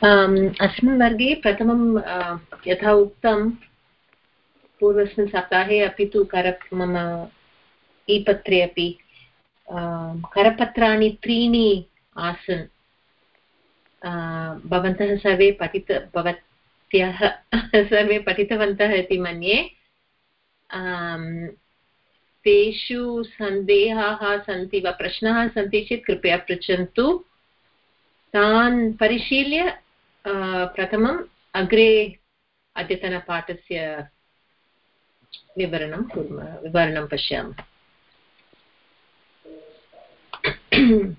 अस्मिन् वर्गे प्रथमं यथा उक्तं, पूर्वस्मिन् सप्ताहे अपि तु कर, मम ई पत्रे अपि करपत्राणि त्रीणि आसन्। भवन्तः सर्वे पठित, भवत्यः सर्वे पठितवन्तः इति मन्ये। तेषु सन्देहाः सन्ति वा, प्रश्नाः सन्ति चेत् कृपया पृच्छन्तु। तान् परिशील्य प्रथमम् अग्रे अद्यतनपाठस्य विवरणं कुर्मः, विवरणं पश्यामः।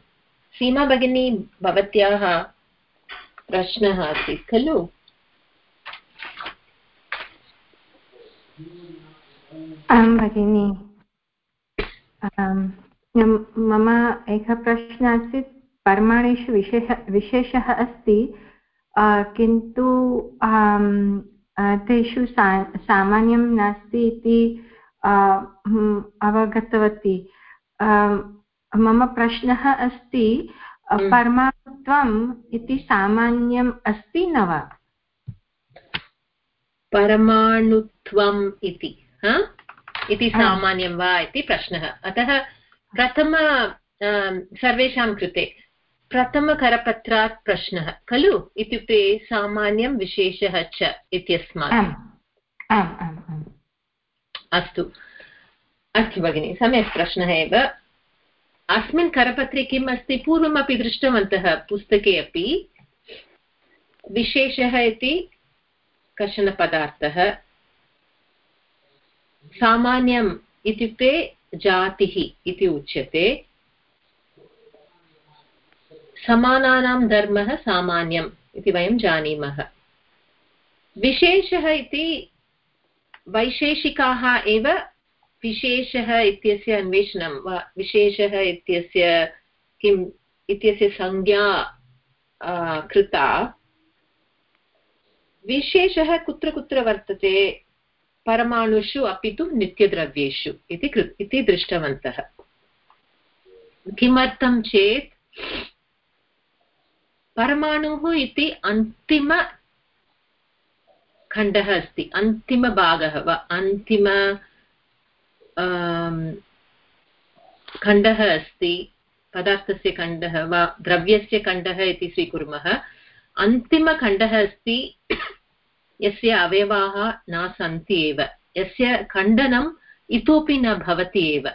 सीमा भगिनी, भवत्याः प्रश्नः आसीत्, खलु? आं भगिनि मम एकः प्रश्नः आसीत्, परमाणुषु विशेष, विशेषः अस्ति। किन्तु तेषु सा सामान्यं नास्ति इति अवगतवती। मम प्रश्नः अस्ति। परमात्वम् इति सामान्यम् अस्ति न वा? परमाणुत्वम् इति इति सामान्यं वा इति प्रश्नः। अतः प्रथम सर्वेषां कृते प्रथमकरपत्रात् प्रश्नः खलु? इत्युक्ते सामान्यं विशेषः च इत्यस्मात्। अस्तु। अस्तु भगिनि सम्यक् प्रश्नः एव। अस्मिन् करपत्रे किम् अस्ति? पूर्वमपि दृष्टवन्तः पुस्तके अपि। विशेषः इति कश्चन पदार्थः। सामान्यम् इत्युक्ते जातिः इति उच्यते। समानानां धर्मः सामान्यम् इति वयं जानीमः। विशेषः इति वैशेषिकाः एव विशेषः इत्यस्य अन्वेषणं वा विशेषः इत्यस्य किम् इत्यस्य संज्ञा कृता। विशेषः कुत्र कुत्र वर्तते, परमाणुषु अपि तु नित्यद्रव्येषु इति कृ, इति दृष्टवन्तः। किमर्थं चेत् परमाणुः इति अन्तिमखण्डः अस्ति अन्तिमभागः वा अन्तिम खण्डः अस्ति, पदार्थस्य खण्डः वा द्रव्यस्य खण्डः इति स्वीकुर्मः। अन्तिमखण्डः अस्ति, यस्य अवयवाः न सन्ति एव, यस्य खण्डनम् इतोपि न भवति एव।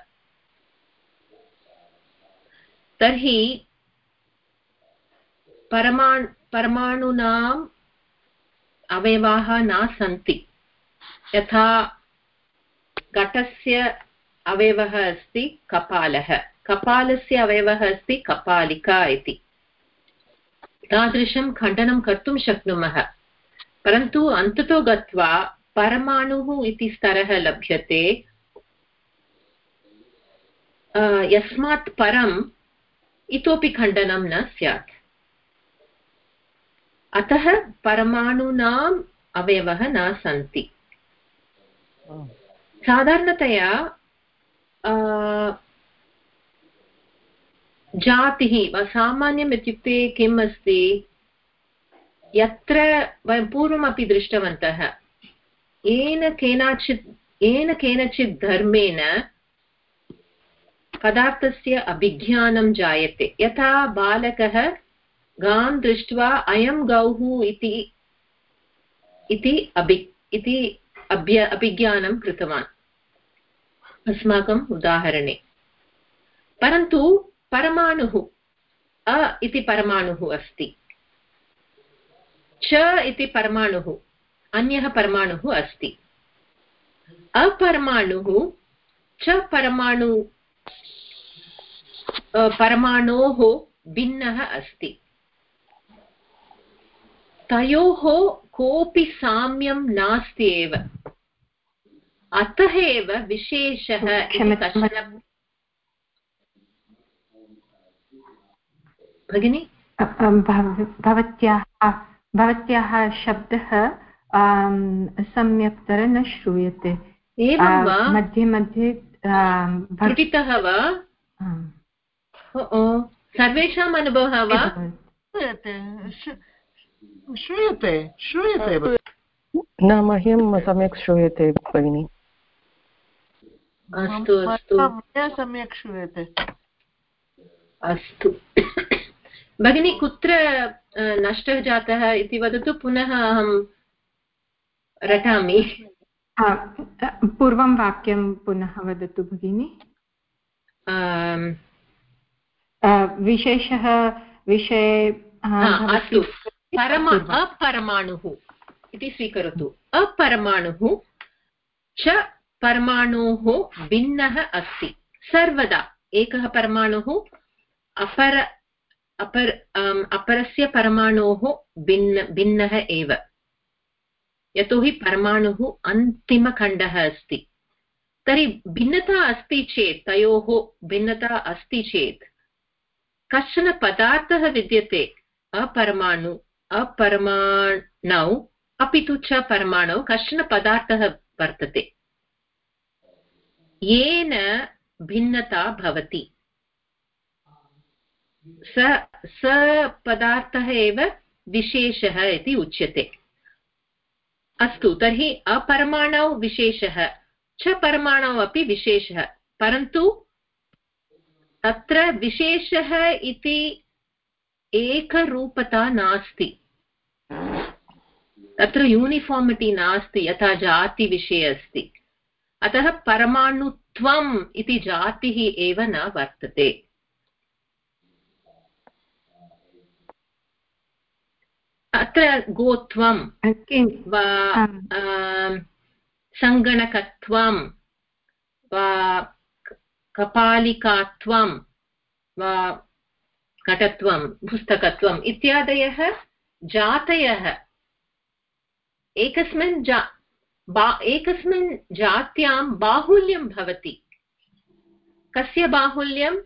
तर्हि परमाण् परमाणूनाम् अवयवाः न सन्ति। यथा घटस्य अवयवः अस्ति, कपालः। कपालस्य अवयवः अस्ति, कपालिका इति। तादृशं खण्डनं कर्तुं शक्नुमः। परन्तु अन्ततो गत्वा परमाणुः इति स्तरः लभ्यते। यस्मात् परम् इतोपि खण्डनं न स्यात्। अतः परमाणूनाम् अवयवः न सन्ति। साधारणतया जातिः वा सामान्यम् इत्युक्ते किम् अस्ति? यत्र वयं पूर्वमपि दृष्टवन्तः, येन केनचित् येन केनचित् धर्मेण पदार्थस्य अभिज्ञानं जायते। यथा बालकः गां दृष्ट्वा अयं गौः इति इति अभि, इति अभ्य, अभिज्ञानं कृतवान्। अस्माकम् उदाहरणे। परन्तु परमाणुः, अ इति परमाणुः अस्ति। च इति परमाणुः, अन्यः परमाणुः अस्ति। अपरमाणुः, च परमाणु परमाणोः भिन्नः अस्ति। तयोः कोऽपि साम्यं नास्ति एव। अतः एव विशेषः भगिनि? भवत्याः भवत्याः शब्दः सम्यक्तर न श्रूयते। एवं वा? मध्ये मध्ये त्रुटितः वा? सर्वेषाम् अनुभवः वा? श्रूयते श्रूयते। न मह्यं सम्यक् श्रूयते भगिनि। अस्तु अस्तु। मया सम्यक् श्रूयते। अस्तु। भगिनी कुत्र नष्टः जातः इति वदतु पुनः अहं रटामि। पूर्वं वाक्यं पुनः वदतु भगिनि। विशेषः विषये अस्तु। परमा अपरमाणुः इति स्वीकरोतु। अपरमाणुः च परमाणोः भिन्नः अस्ति। सर्वदा एकः परमाणुः अपर अपर अपरस्य परमाणोः भिन्न भिन्नः एव। यतोहि परमाणुः अन्तिमखण्डः अस्ति। तर्हि भिन्नता अस्ति चेत् तयोः भिन्नता अस्ति चेत् कश्चन पदार्थः विद्यते अपरमाणु अपरमाणौ, अपि तु च परमाणौ कश्चन पदार्थः वर्तते। येन भिन्नता भवति। स स पदार्थः एव विशेषः इति उच्यते। अस्तु, तर्हि अपरमाणौ विशेषः, च परमाणौ अपि विशेषः, परन्तु तत्र विशेषः इति एकरूपता नास्ति। तत्र यूनिफार्मिटि नास्ति यथा जातिविषये अस्ति। अतः परमाणुत्वम् इति जातिः एव न वर्तते। अत्र गोत्वं वा सङ्गणकत्वं वा कपालिकात्वं वा घटत्वं पुस्तकत्वम् इत्यादयः जातयः। एकस्मिन् जा, बा, एकस्मिन् जात्यां बाहुल्यं भवति। कस्य बाहुल्यं?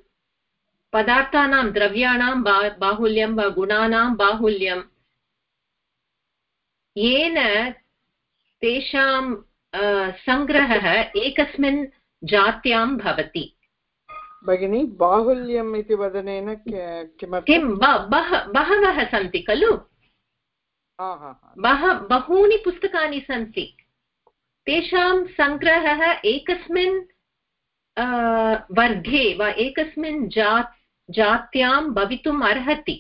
पदार्थानां, द्रव्याणां बा, बाहुल्यं वा गुणानां बाहुल्यं। येन तेषां सङ्ग्रहः एकस्मिन् जात्यां भवति। भगिनि बाहुल्यम् इति वदनेन किं बहवः सन्ति खलु? बह बहूनि पुस्तकानि सन्ति। तेषां सङ्ग्रहः एकस्मिन् वर्गे वा एकस्मिन् जात् जात्यां भवितुम् अर्हति।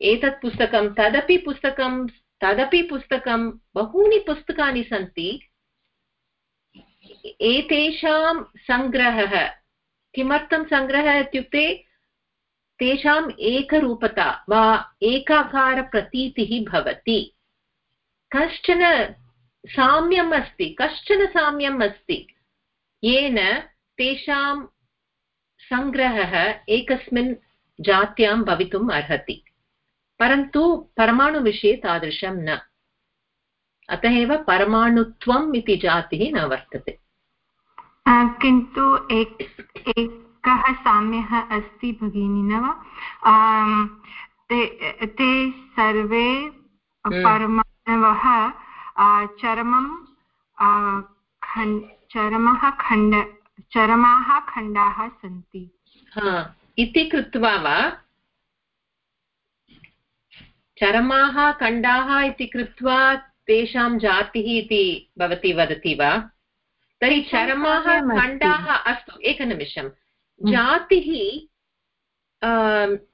एतत् पुस्तकं तदपि पुस्तकं तदपि पुस्तकं बहूनि पुस्तकानि सन्ति। एतेषां सङ्ग्रहः किमर्थं सङ्ग्रहः इत्युक्ते तेषाम् एकरूपता वा एकाकारप्रतीतिः भवति। कश्चन साम्यम् अस्ति, कश्चन साम्यम् अस्ति। येन तेषां सङ्ग्रहः एकस्मिन् जात्यां भवितुम् अर्हति। परन्तु परमाणुविषये तादृशं न। अतः एव परमाणुत्वम् इति जातिः न वर्तते। किन्तु एकः साम्यः अस्ति भगिनी न वा? ते ते सर्वे हम्म। परमाणवः चरमं चरमः खण्ड चरमाः खण्डाः सन्ति। इति कृत्वा वा? चरमाः खण्डाः इति कृत्वा तेषां जातिः इति भवती वदति वा? तर्हि चरमाः खण्डाः अस्तु एकनिमिषं। हम्म। जातिः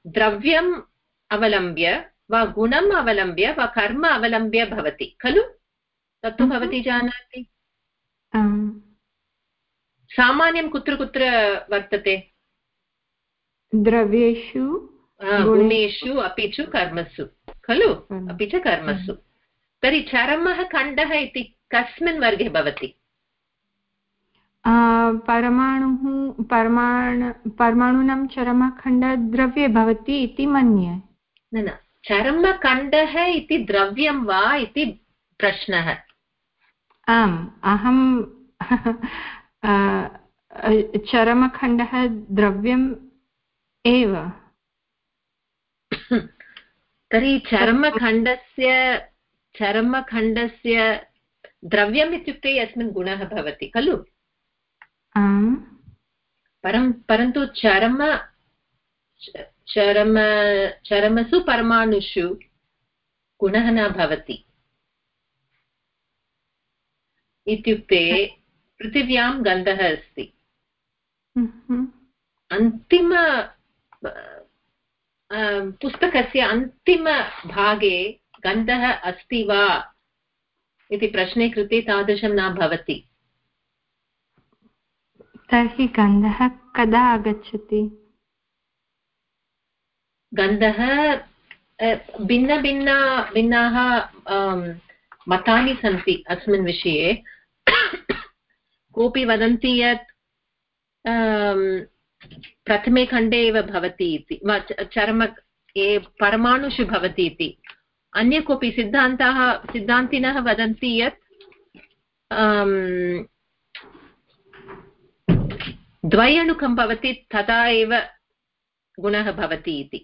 द्रव्यम् अवलम्ब्य वा गुणम् अवलम्ब्य वा कर्म अवलम्ब्य भवति खलु? तत्तु हम्म। भवती जानाति। सामान्यं कुत्र कुत्र वर्तते? द्रव्येषु गुणेषु। अपि च कर्मसु खलु? अपि च कर्मसु। तर्हि चरमः खण्डः इति कस्मिन् वर्गे भवति? परमाणुः परमाण परमाणूनां चरमखण्डद्रव्ये भवति इति मन्ये न न चरमखण्डः इति द्रव्यं वा इति प्रश्नः आम् अहं चरमखण्डः द्रव्यम् एव तर्हि चर्मखण्डस्य चर्मखण्डस्य द्रव्यम् इत्युक्ते यस्मिन् गुणः भवति खलु परं परन्तु चर्म चरम चरमसु परमाणुषु गुणः न भवति इत्युक्ते पृथिव्यां गन्धः अस्ति अन्तिम पुस्तकस्य अन्तिमभागे गन्धः अस्ति वा इति प्रश्ने कृते तादृशं न भवति तर्हि गन्धः कदा आगच्छति? गन्धः भिन्नभिन्न भिन्नाः मतानि सन्ति अस्मिन् विषये। कोऽपि वदन्ति यत् प्रथमे खण्डे एव भवति इति चर्म, ये परमाणुषु भवति इति। अन्य कोऽपि सिद्धान्ताः, सिद्धान्तिनः वदन्ति यत् द्वयणुकं भवति तदा एव गुणः भवति इति।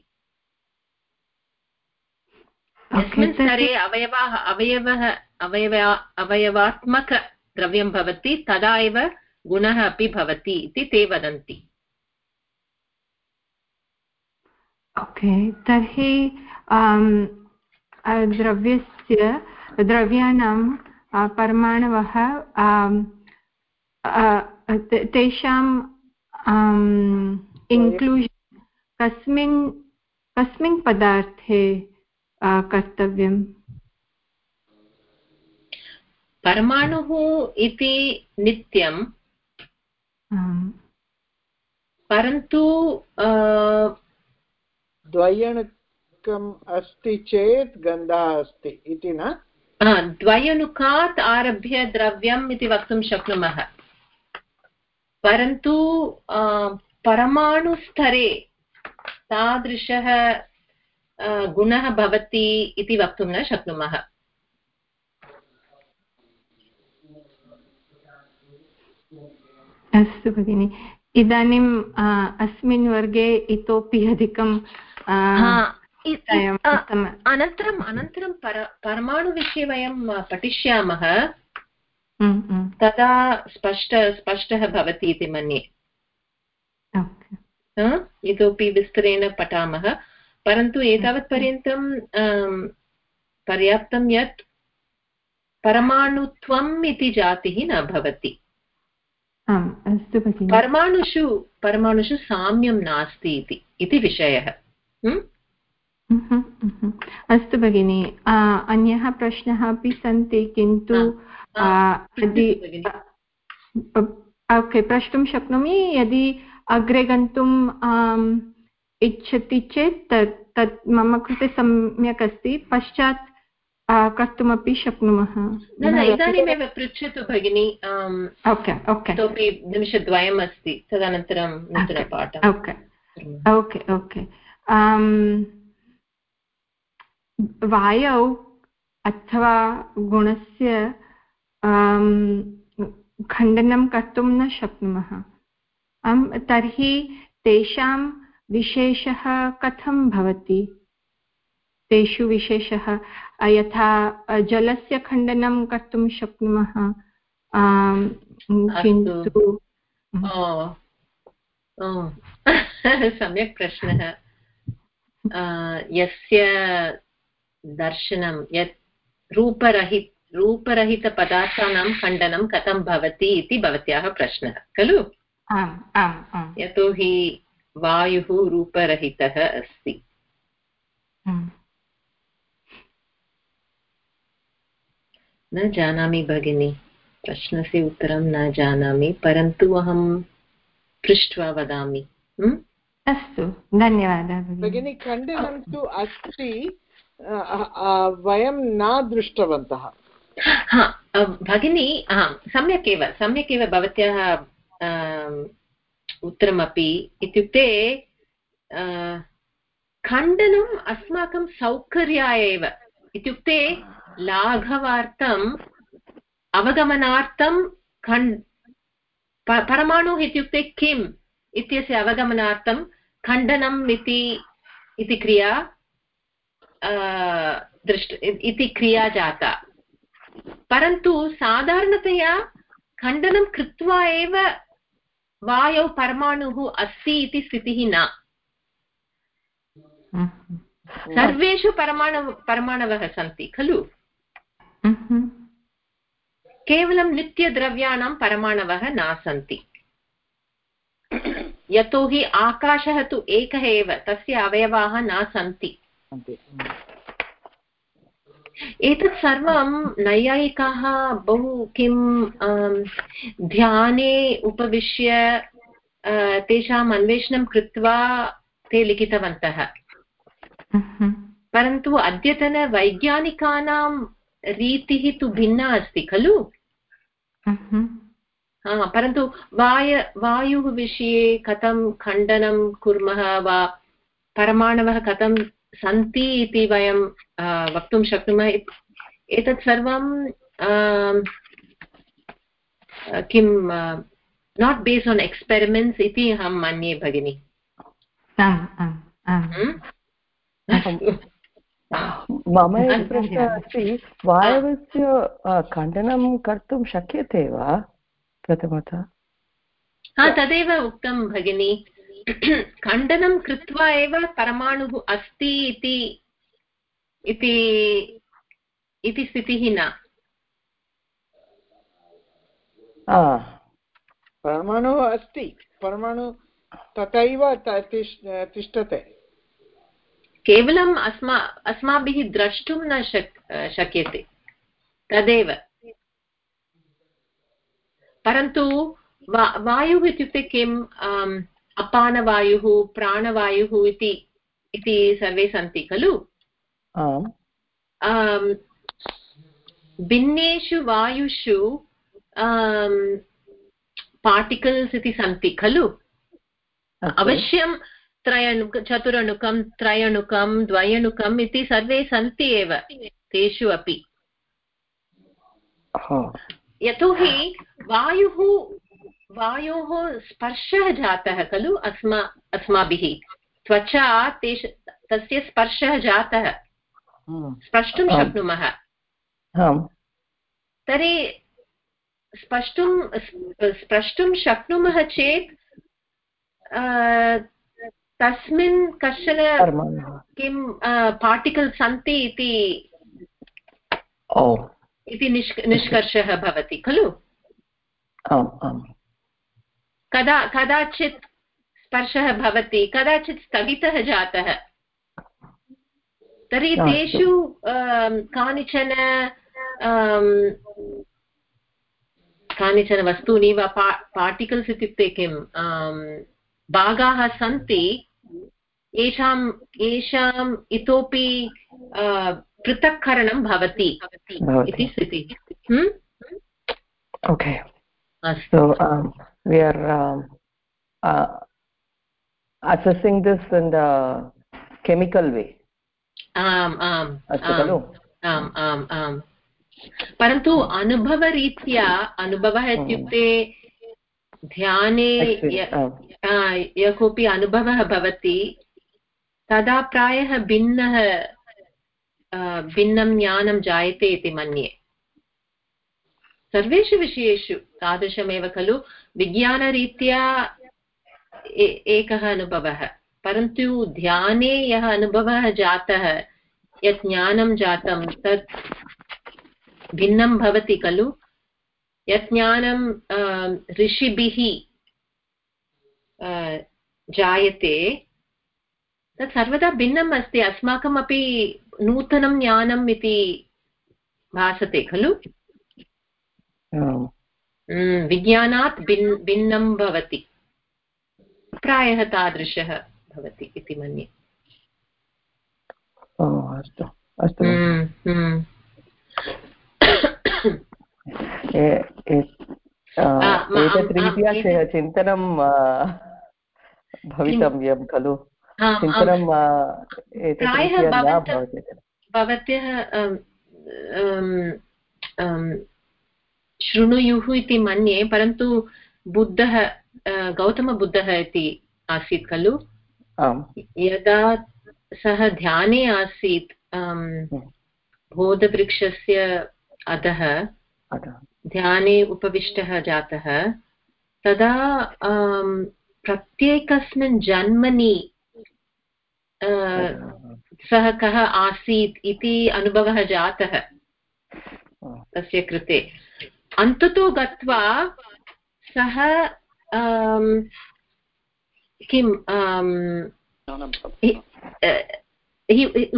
यस्मिन् स्तरे अवयवाः अवयवः अवयव अवयवात्मकद्रव्यं भवति तदा एव गुणः अपि भवति इति ते वदन्ति। ओके तर्हि द्रव्यस्य द्रव्याणां परमाणवः तेषाम् इन्क्लूषन् कस्मिन् कस्मिन् पदार्थे कर्तव्यम्? परमाणुः इति नित्यं परन्तु द्वयणुकम् अस्ति चेत् गन्धः अस्ति इति न? द्वयणुकात् आरभ्य द्रव्यम् इति वक्तुं शक्नुमः। परन्तु परमाणुस्तरे तादृशः गुणः भवति इति वक्तुं न शक्नुमः अस्तु भगिनि इदानीम् अस्मिन् वर्गे इतोपि अधिकं अनन्तरम् अनन्तरं पर परमाणुविषये वयं पठिष्यामः। तदा स्पष्ट स्पष्टः भवति इति मन्ये। इतोपि विस्तरेण पठामः। परन्तु एतावत्पर्यन्तं पर्याप्तं यत् परमाणुत्वम् इति जातिः न भवति। परमाणुषु परमाणुषु साम्यं नास्ति इति इति विषयः। अस्तु भगिनि अन्यः प्रश्नः अपि सन्ति किन्तु ओके प्रष्टुं शक्नोमि यदि अग्रे गन्तुम् इच्छति चेत् तत् मम कृते सम्यक् अस्ति पश्चात् कर्तुमपि शक्नुमः। इदानीमेव पृच्छतु भगिनि ओके ओके। इतोपि निमिषद्वयम् अस्ति तदनन्तरं नूतनपाठम् ओके ओके। ओके वायौ अथवा गुणस्य खण्डनं कर्तुं न शक्नुमः। तर्हि तेषां विशेषः कथं भवति? तेषु विशेषः, यथा, जलस्य खण्डनं कर्तुं शक्नुमः किन्तु सम्यक् प्रश्नः। यस्य दर्शनं, यत् रूपरहित रूपरहितपदार्थानां खण्डनं कथं भवति इति भवत्याः प्रश्नः खलु? यतोहि वायुः रूपरहितः अस्ति। न जानामि भगिनि प्रश्नस्य उत्तरं न जानामि परन्तु अहं पृष्ट्वा वदामि। अस्तु धन्यवादः भगिनि। खण्डनं तु अस्ति वयं न दृष्टवन्तः। भगिनी सम्यक् एव सम्यक् एव भवत्याः उत्तरमपि इत्युक्ते खण्डनम् अस्माकं सौकर्याय एव। इत्युक्ते, लाघवार्थम् अवगमनार्थं खण् परमाणुः इत्युक्ते किम् इत्यस्य अवगमनार्थं खण्डनम् इति क्रिया दृष्ट, इति क्रिया जाता। परन्तु साधारणतया खण्डनं कृत्वा एव वायौ परमाणुः अस्ति इति स्थितिः न। सर्वेषु परमाणु परमाणवः सन्ति खलु? केवलं नित्यद्रव्याणां परमाणवः न सन्ति। यतोहि आकाशः तु एकः एव तस्य अवयवाः न सन्ति। एतत् सर्वं नैयायिकाः बहु किं ध्याने उपविश्य तेषाम् अन्वेषणं कृत्वा ते लिखितवन्तः। परन्तु अद्यतनवैज्ञानिकानां रीतिः तु भिन्ना अस्ति खलु? परन्तु वाय वायुः विषये कथं खण्डनं कुर्मः वा परमाणवः कथं सन्ति इति वयं वक्तुं शक्नुमः। एतत् सर्वं किं नाट् बेस्ड् आन् एक्स्पेरिमेण्ट्स् इति अहं मन्ये भगिनि। मम प्रश्नः अस्ति वायवस्य खण्डनं कर्तुं शक्यते वा? प्रथमतः। हा तदेव उक्तं भगिनि। खण्डनं कृत्वा एव परमाणुः अस्ति इति इति स्थितिः न। परमाणुः अस्ति। परमाणु तथैव तिष्ठते। केवलम् अस्मा अस्माभिः द्रष्टुं न शक् शक्यते। तदेव। परन्तु वा वायुः इत्युक्ते किम् अपानवायुः प्राणवायुः इति इति सर्वे सन्ति खलु? भिन्नेषु वायुषु पार्टिकल्स् इति सन्ति खलु? अवश्यं त्रयणुक चतुरणुकं त्रयणुकं द्वयणुकम् इति सर्वे सन्ति एव तेषु अपि। यतोहि वायुः वायोः स्पर्शः जातः खलु? अस्मा अस्माभिः। त्वचा तेष तस्य स्पर्शः जातः। स्पष्टुं शक्नुमः। तर्हि स्पष्टुं स्प्रष्टुं शक्नुमः चेत् तस्मिन् कश्चन किं पार्टिकल् सन्ति इति इति निष्कर्षः भवति खलु? कदा कदाचित् स्पर्शः भवति कदाचित् स्थगितः जातः। तर्हि तेषु कानिचन कानिचन वस्तूनि वा पा पार्टिकल्स् इत्युक्ते किं भागाः सन्ति येषां येषाम् इतोपि पृथक्करणं भवति इति स्थितिः। Okay. so um, we are um, uh, assessing this in the chemical way. आम् आम् अस्तु खलु आम् आम् आम् परन्तु अनुभवरीत्या अनुभवः इत्युक्ते ध्याने यः कोऽपि अनुभवः भवति तदा प्रायः भिन्नः भिन्नं ज्ञानं जायते इति मन्ये। सर्वेषु विषयेषु तादृशमेव खलु विज्ञानरीत्या एकः अनुभवः, परन्तु ध्याने यः अनुभवः जातः, यत् ज्ञानं जातं, तत् भिन्नं भवति खलु। यत् ज्ञानं ऋषिभिः जायते, तत् सर्वदा भिन्नम् अस्ति। अस्माकमपि नूतनं ज्ञानम् इति भासते खलु। विज्ञानात् भिन् भिन्नं भवति। प्रायः तादृशः भवति इति मन्ये। अस्तु अस्तु। एतत् रीत्या चिन्तनं भवितव्यं खलु। चिन्तनं भवत्यः शृणुयुः इति मन्ये परन्तु बुद्धः गौतमबुद्धः इति आसीत् खलु? यदा सः ध्याने आसीत् बोधवृक्षस्य अधः ध्याने उपविष्टः जातः तदा प्रत्येकस्मिन् जन्मनि सः कः आसीत् इति अनुभवः जातः तस्य कृते। अन्ततो गत्वा सः किं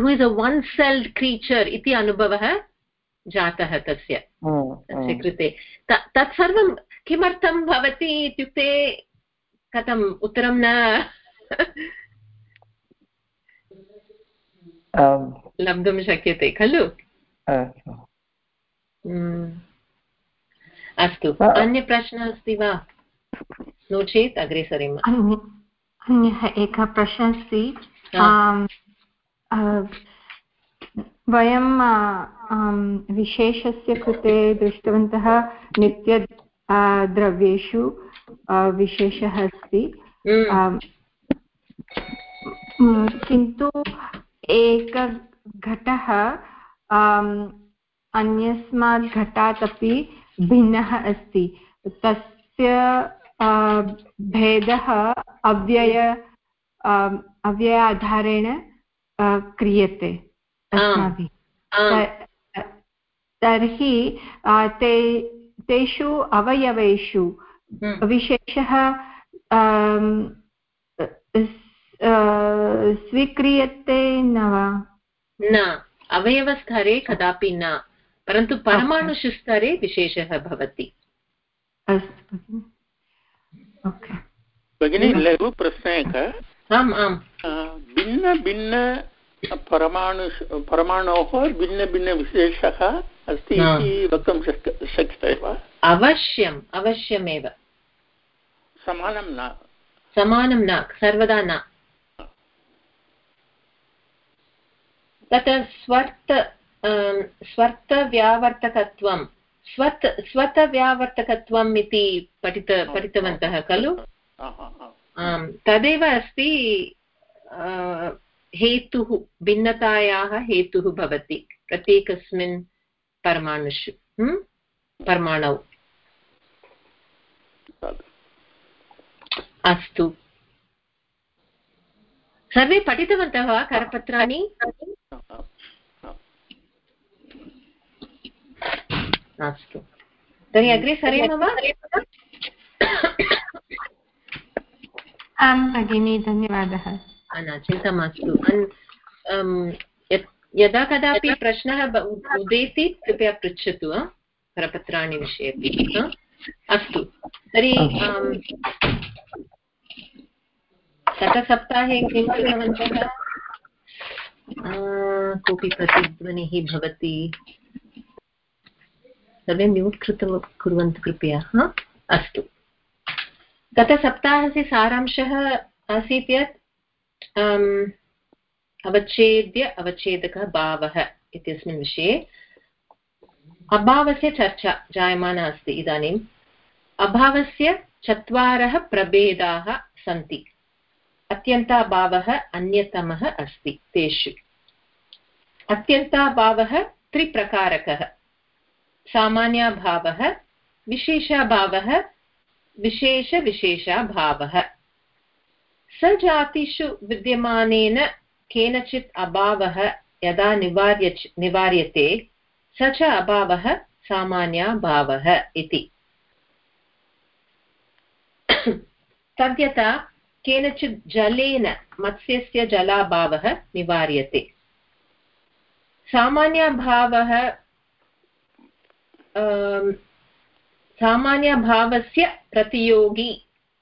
who is a one celled creature इति अनुभवः जातः तस्य तस्य कृते। तत्सर्वं किमर्थं भवति इत्युक्ते कथम् उत्तरं न? लब्धुं शक्यते खलु। अस्तु। अन्यप्रश्नः अस्ति वा? नो चेत् अग्रे सरेम। अन्यः एकः प्रश्नः अस्ति। वयं विशेषस्य कृते दृष्टवन्तः नित्य द्रव्येषु विशेषः अस्ति। हम्म। किन्तु एकघटः अन्यस्मात् घटात् अपि भिन्नः अस्ति। तस्य भेदः अव्यय अव्यय आधारेण क्रियते तर्हि ते तेषु अवयवेषु हम्म। विशेषः स्वीक्रियते न वा? न। अवयवस्थरे कदापि न। परन्तु परमाणुषु स्तरे विशेषः भवति। अस्तु भगिनी। लघु प्रश्नः एकः। आम् आम्। भिन्नभिन्न परमाणु परमाणोः भिन्नभिन्नविशेषः अस्ति इति वक्तुं शक्यते वा? अवश्यम् अवश्यमेव। समानं न। समानं न सर्वदा न। तत्र स्वर्त स्वर्तव्यावर्तकत्वं स्वत् स्वतव्यावर्तकत्वम् इति पठित पठितवन्तः खलु? तदेव अस्ति हेतुः भिन्नतायाः हेतुः भवति। प्रत्येकस्मिन् परमाणुषु परमाणौ। अस्तु। सर्वे पठितवन्तः वा करपत्राणि? अस्तु। तर्हि अग्रे सरेम वा? आं भगिनी धन्यवादः। न चिन्ता मास्तु। यदा कदापि प्रश्नः उदेति कृपया पृच्छतु करपत्राणि विषये अपि अस्तु। तर्हि गतसप्ताहे किं कृतवन्तः? कोऽपि प्रतिध्वनिः भवति? सर्वे म्यूट् कृत्वा कुर्वन्तु कृपया अस्तु। गतसप्ताहस्य सारांशः आसीत् यत् अवच्छेद्य अवच्छेदकः भावः इत्यस्मिन् विषये। अभावस्य चर्चा जायमाना अस्ति इदानीम्। अभावस्य चत्वारः प्रभेदाः सन्ति। अत्यन्ताभावः अन्यतमः अस्ति, तेषु। अत्यन्ताभावः त्रिप्रकारकः। सामान्याभावः, विशेषाभावः, विशेषविशेषाभावः। सजातिषु विद्यमानेन केनचित् अभावः यदा निवार्य निवार्यते, स च अभावः सामान्याभावः इति। तद्यथा केनचित् जलेन, मत्स्यस्य जलाभावः निवार्यते। सामान्यभावः सामान्यभावस्य प्रतियोगी,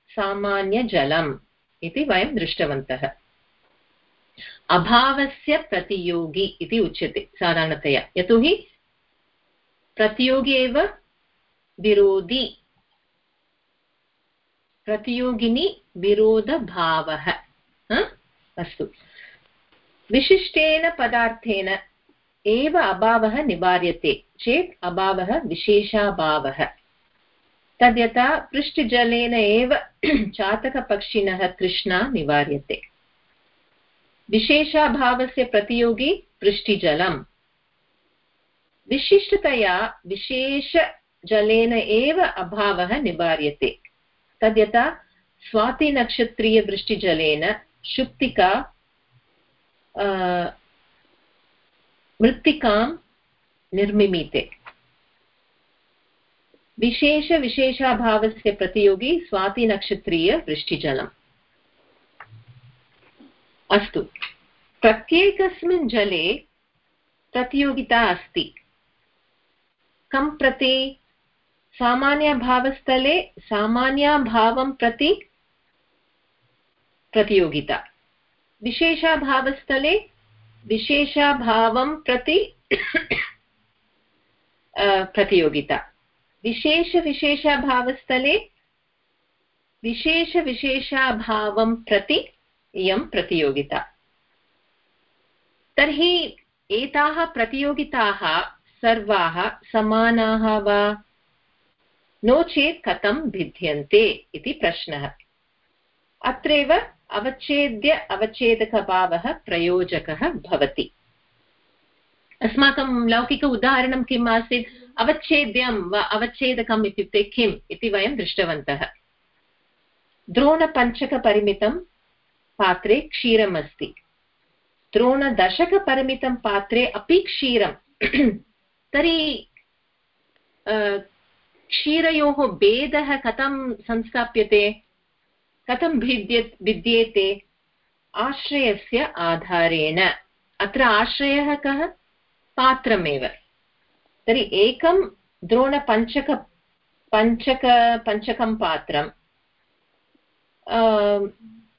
सामान्यजलम् इति वयं दृष्टवन्तः। अभावस्य प्रतियोगी इति उच्यते साधारणतया। यतोहि प्रतियोगी एव विरोधी, प्रतियोगिनी विरोधभावः अस्तु। विशिष्टेन पदार्थेन एव अभावः निवार्यते, चेत् अभावः विशेषाभावः। तद्यथा पृष्ठजलेन एव चातकपक्षिणः तृष्णा निवार्यते। विशेषाभावस्य प्रतियोगी पृष्टिजलम् विशिष्टतया विशेषजलेन एव अभावः निवार्यते। तद्यथा स्वातिनक्षत्रीयवृष्टिजलेन शुक्तिका मृत्तिकां निर्मिमीते। विशेषविशेषाभावस्य प्रतियोगी स्वातिनक्षत्रीयवृष्टिजलम् अस्तु। प्रत्येकस्मिन् जले प्रतियोगिता अस्ति। कं प्रति? सामान्यभावस्थले सामान्यभावं प्रति प्रतियोगिता। विशेषाभावस्थले विशेषाभावं प्रति प्रतियोगिता। विशेषविशेषाभावस्थले विशेषविशेषाभावं प्रति इयं प्रतियोगिता। तर्हि एताः प्रतियोगिताः सर्वाः समानाः वा? नो चेत् कथं भिद्यन्ते इति प्रश्नः। अत्रैव अवच्छेद्य अवच्छेदकभावः प्रयोजकः भवति। अस्माकं लौकिक उदाहरणं किम् आसीत्? अवच्छेद्यं वा अवच्छेदकम् इत्युक्ते किम् इति वयं दृष्टवन्तः। द्रोणपञ्चकपरिमितं पात्रे क्षीरम् अस्ति द्रोणदशकपरिमितं पात्रे अपि क्षीरं तर्हि क्षीरयोः भेदः कथं संस्थाप्यते? कथं भिद्य, भिद्येते? आश्रयस्य आधारेण। अत्र आश्रयः कः? पात्रमेव। तर्हि एकं द्रोणपञ्चक, पञ्चक, पञ्चकं पात्रम्।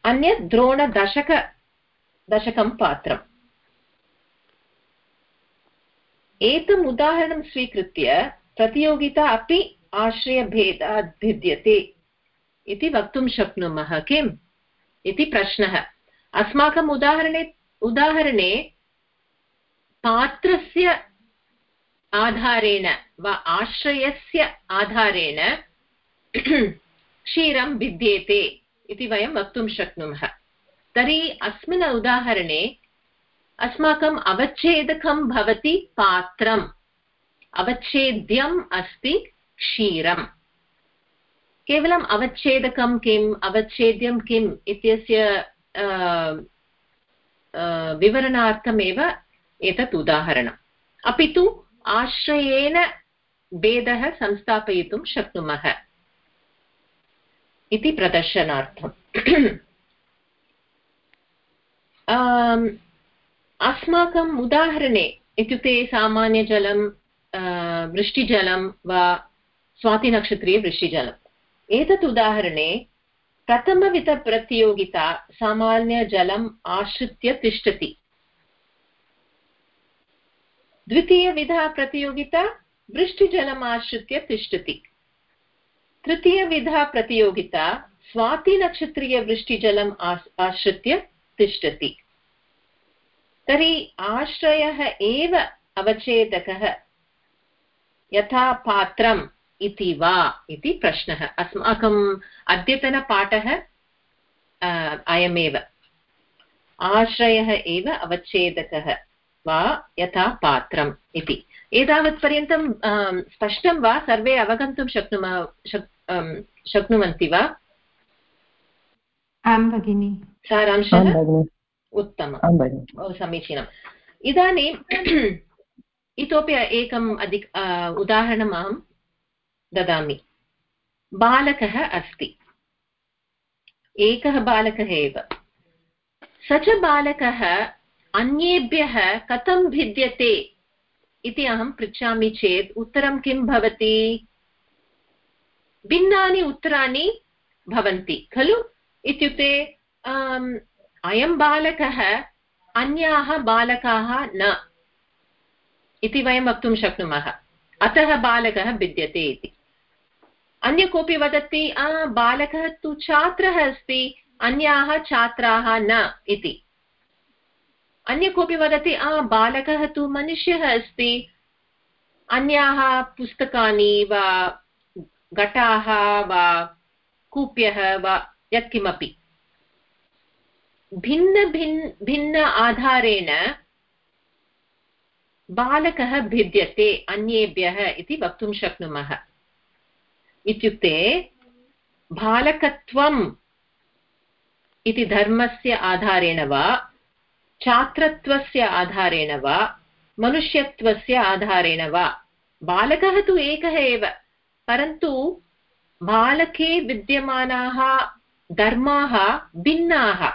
अन्यत् द्रोणदशक दशकं पात्रम्। एतम् उदाहरणं स्वीकृत्य प्रतियोगिता अपि आश्रयभेदात् भिद्यते। इति वक्तुं शक्नुमः। किम्? इति प्रश्नः। अस्माकम् उदाहरणे उदाहरणे पात्रस्य आधारेण वा आश्रयस्य आधारेण क्षीरं भिद्येते इति वयं वक्तुं शक्नुमः। तर्हि अस्मिन् उदाहरणे अस्माकम् अवच्छेदकं भवति पात्रम्। अवच्छेद्यम् अस्ति क्षीरम्। केवलम् अवच्छेदकं किम्, अवच्छेद्यं किम् इत्यस्य विवरणार्थमेव एतत् उदाहरणम्। अपि तु आश्रयेण भेदः संस्थापयितुं शक्नुमः इति प्रदर्शनार्थम्। अस्माकम् उदाहरणे इत्युक्ते सामान्यजलं वृष्टिजलं वा स्वातिनक्षत्रीयवृष्टिजलम् एतत् उदाहरणे प्रथमविधप्रतियोगिता सामान्यजलम् आश्रित्य तिष्ठति। द्वितीयविधा प्रतियोगिता वृष्टिजलम् आश्रित्य तिष्ठति। तृतीयविधा प्रतियोगिता स्वातिनक्षत्रीयवृष्टिजलम् आश्रित्य तिष्ठति। तर्हि आश्रयः एव अवच्छेदकः। यथा पात्रम्। इति वा इति प्रश्नः। अस्माकम् अद्यतनपाठः अयमेव। आश्रयः एव अवच्छेदकः वा यथा पात्रम् इति। एतावत्पर्यन्तं स्पष्टं वा? सर्वे अवगन्तुं शक्नुमः शक्नुवन्ति वा? आं भगिनि। सारांशः? उत्तमं समीचीनम्। इदानीम् इतोपि एकम् अधिक उदाहरणम् अहं ददामि। बालकः अस्ति। एकः बालकः एव। स च बालकः अन्येभ्यः कथं भिद्यते इति अहं पृच्छामि चेत् उत्तरं किं भवति? भिन्नानि उत्तराणि भवन्ति, खलु? इत्युक्ते अयं बालकः अन्याः बालकाः न इति वयं वक्तुं शक्नुमः। अतः बालकः भिद्यते इति। अन्य कोऽपि वदति बालकः तु छात्रः अस्ति, अन्याः छात्राः न, इति। अन्य कोऽपि वदति बालकः तु मनुष्यः अस्ति, अन्याः पुस्तकानि वा घटाः वा कूप्यः वा यत्किमपि। भिन्न भिन्, भिन्न आधारेण बालकः भिद्यते अन्येभ्यः इति वक्तुं शक्नुमः। इत्युक्ते बालकत्वम् इति धर्मस्य आधारेण वा, छात्रत्वस्य आधारेण वा, मनुष्यत्वस्य आधारेण वा? बालकः तु एकः एव, परन्तु बालके विद्यमानाः धर्माः भिन्नाः।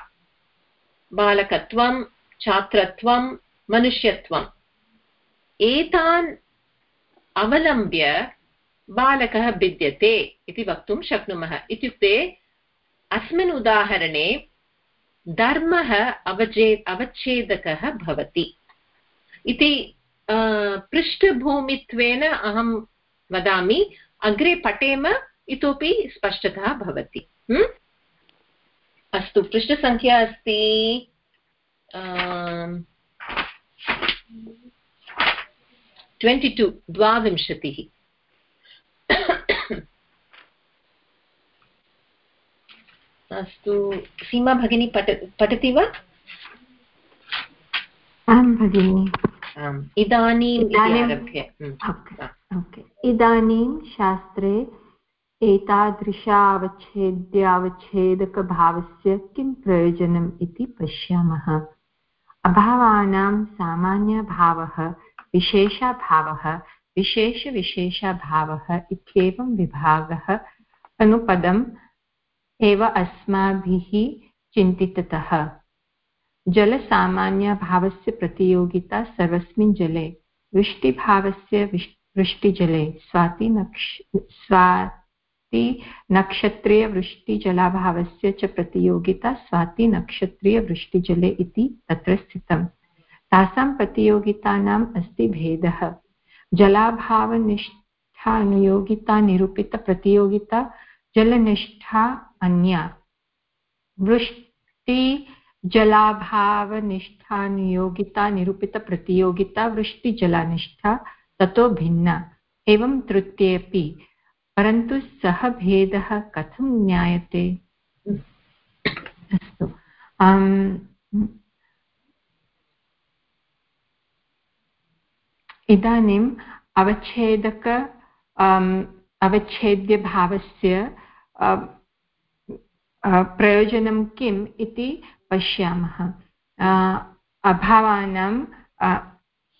बालकत्वं, छात्रत्वं, मनुष्यत्वम्। एतान् अवलम्ब्य बालकः भिद्यते इति वक्तुं शक्नुमः। इत्युक्ते अस्मिन् उदाहरणे धर्मः अवचे अवच्छेदकः भवति। इति पृष्ठभूमित्वेन अहं वदामि, अग्रे पठेम इतोपि स्पष्टता भवति। अस्तु पृष्ठसङ्ख्या अस्ति। ट्वेण्टि टु द्वाविंशतिः। अस्तु सीमा भगिनी पठ पठति वा? आं भगिनि। इदानीम् इदानीं शास्त्रे एतादृशावच्छेद्यावच्छेदकभावस्य किं प्रयोजनम् इति पश्यामः। अभावानां सामान्यभावः विशेषाभावः विशेषविशेषाभावः इत्येवं विभागः अनुपदम् एव अस्माभिः चिन्तिततः। जलसामान्यभावस्य प्रतियोगिता सर्वस्मिन् जले, वृष्टिभावस्य वृष्टिजले स्वातिनक्ष स्वातिनक्षत्रीयवृष्टिजलाभावस्य च प्रतियोगिता स्वातिनक्षत्रीयवृष्टिजले इति तत्र स्थितम्। तासां प्रतियोगितानाम् अस्ति भेदः। जलाभावनिष्ठानुयोगिता निरूपितप्रतियोगिता जलनिष्ठा अन्या। वृष्टिजलाभावनिष्ठानुयोगिता निरूपितप्रतियोगिता वृष्टिजलानिष्ठा ततो भिन्ना। एवं तृतीयेपि परन्तु सः भेदः कथं ज्ञायते? अस्तु। इदानीम् अवच्छेदक अवच्छेद्यभावस्य प्रयोजनं किम् इति पश्यामः। अभावानाम्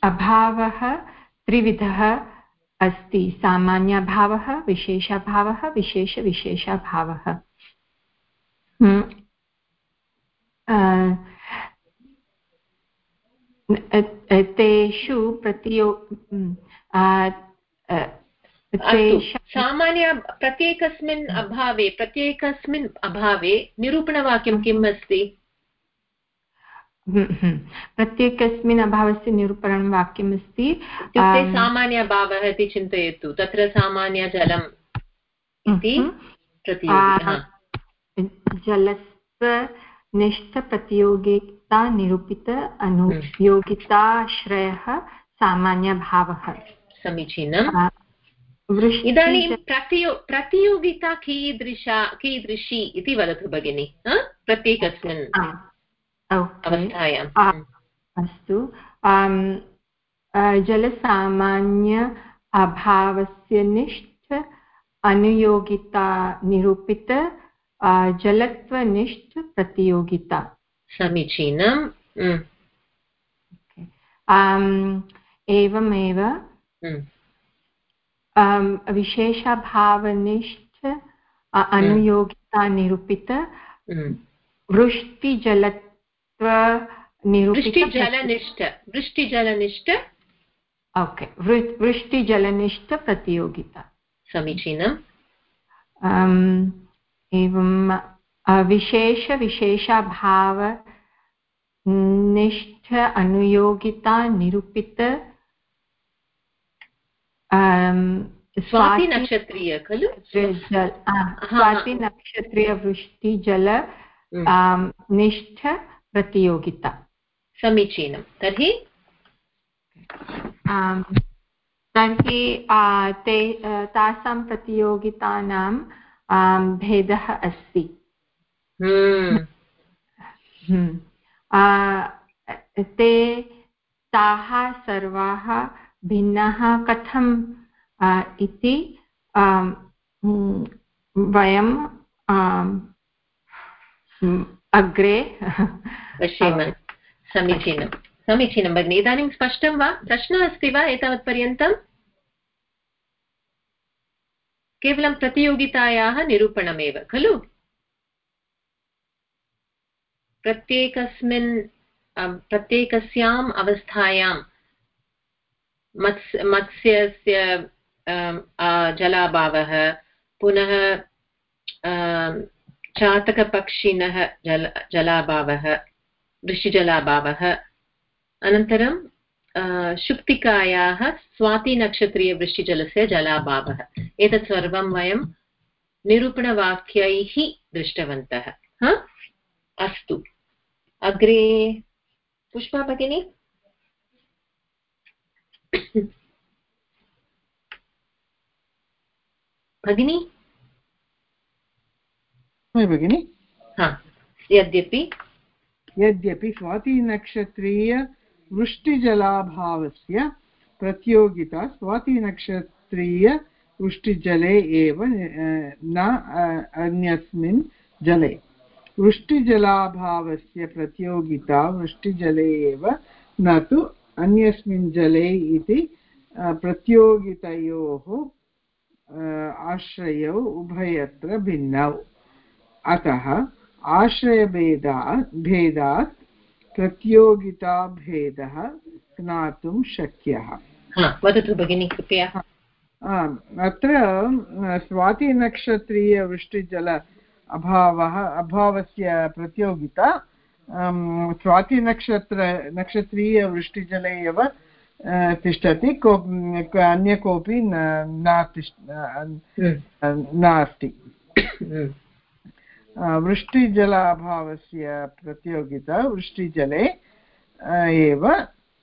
अभावः त्रिविधः अस्ति। सामान्यभावः विशेषाभावः विशेषविशेषाभावः हम्म। तेषु प्रतियो सामान्य प्रत्येकस्मिन् अभावे प्रत्येकस्मिन् अभावे निरूपणवाक्यं किम् अस्ति? प्रत्येकस्मिन् अभावस्य निरूपणं वाक्यम् अस्ति इत्युक्ते सामान्यभावः इति चिन्तयतु तत्र सामान्यजलम् इति जलस्वनिष्ठप्रतियोगिता निरूपित अनुयोगिताश्रयः सामान्यभावः। समीचीनम्। इदानीं प्रतियो प्रतियोगिता कीदृशा कीदृशी इति वदतु भगिनि प्रत्येकस्मिन् अवस्थायाम्। अस्तु। जलसामान्य अभावस्य निष्ठ अनुयोगिता निरूपित जलत्वनिष्ठ प्रतियोगिता। समीचीनम्। एवमेव विशेषाभावनिष्ठ अनुयोगिता निरूपित वृष्टिजलत्व वृष्टिजलनिष्ठ वृष्टिजलनिष्ठ। ओके वृष्टिजलनिष्ठ प्रतियोगिता। समीचीनम् एवं विशेषविशेषाभाव निष्ठ अनुयोगिता निरूपित स्वातिनक्षत्रीय खलु? स्वातिनक्षत्रीयवृष्टिजल निष्ठ प्रतियोगिता। समीचीनं। तर्हि? तर्हि ते तासां प्रतियोगितानां भेदः अस्ति। ते ताः सर्वाः भिन्नाः कथम् इति वयं अग्रे पश्येम। समीचीनम् समीचीनं। भगिनि। इदानीं स्पष्टं वा? प्रश्नः अस्ति वा एतावत्पर्यन्तम् केवलं प्रतियोगितायाः निरूपणमेव खलु? प्रत्येकस्मिन् प्रत्येकस्याम् अवस्थायां मत्स्, मत्स्यस्य जलाभावः, पुनः चातकपक्षिणः जल, जलाभावः वृष्टिजलाभावः अनन्तरं शुक्तिकायाः स्वातिनक्षत्रीयवृष्टिजलस्य जलाभावः। एतत् सर्वं वयं निरूपणवाक्यैः दृष्टवन्तः। अस्तु। अग्रे पुष्पा भगिनी? भगिनी? भगिनि। यद्यपि। यद्यपि स्वातिनक्षत्रीयवृष्टिजलाभावस्य प्रतियोगिता स्वातिनक्षत्रीयवृष्टिजले एव न अन्यस्मिन् जले। वृष्टिजलाभावस्य प्रतियोगिता वृष्टिजले एव न तु अन्यस्मिन् जले इति प्रतियोगितयोः आश्रयौ उभयत्र भिन्नौ। अतः आश्रयभेदात् भेदात् प्रतियोगिताभेदः ज्ञातुं शक्यः। वदतु भगिनि कृपया। अत्र स्वातिनक्षत्रीयवृष्टिजल अभावः अभावस्य प्रतियोगिता स्वातिनक्षत्र नक्षत्रीयवृष्टिजले एव तिष्ठति को अन्य कोऽपि नास्ति। हम्म। वृष्टिजलाभावस्य प्रतियोगिता वृष्टिजले एव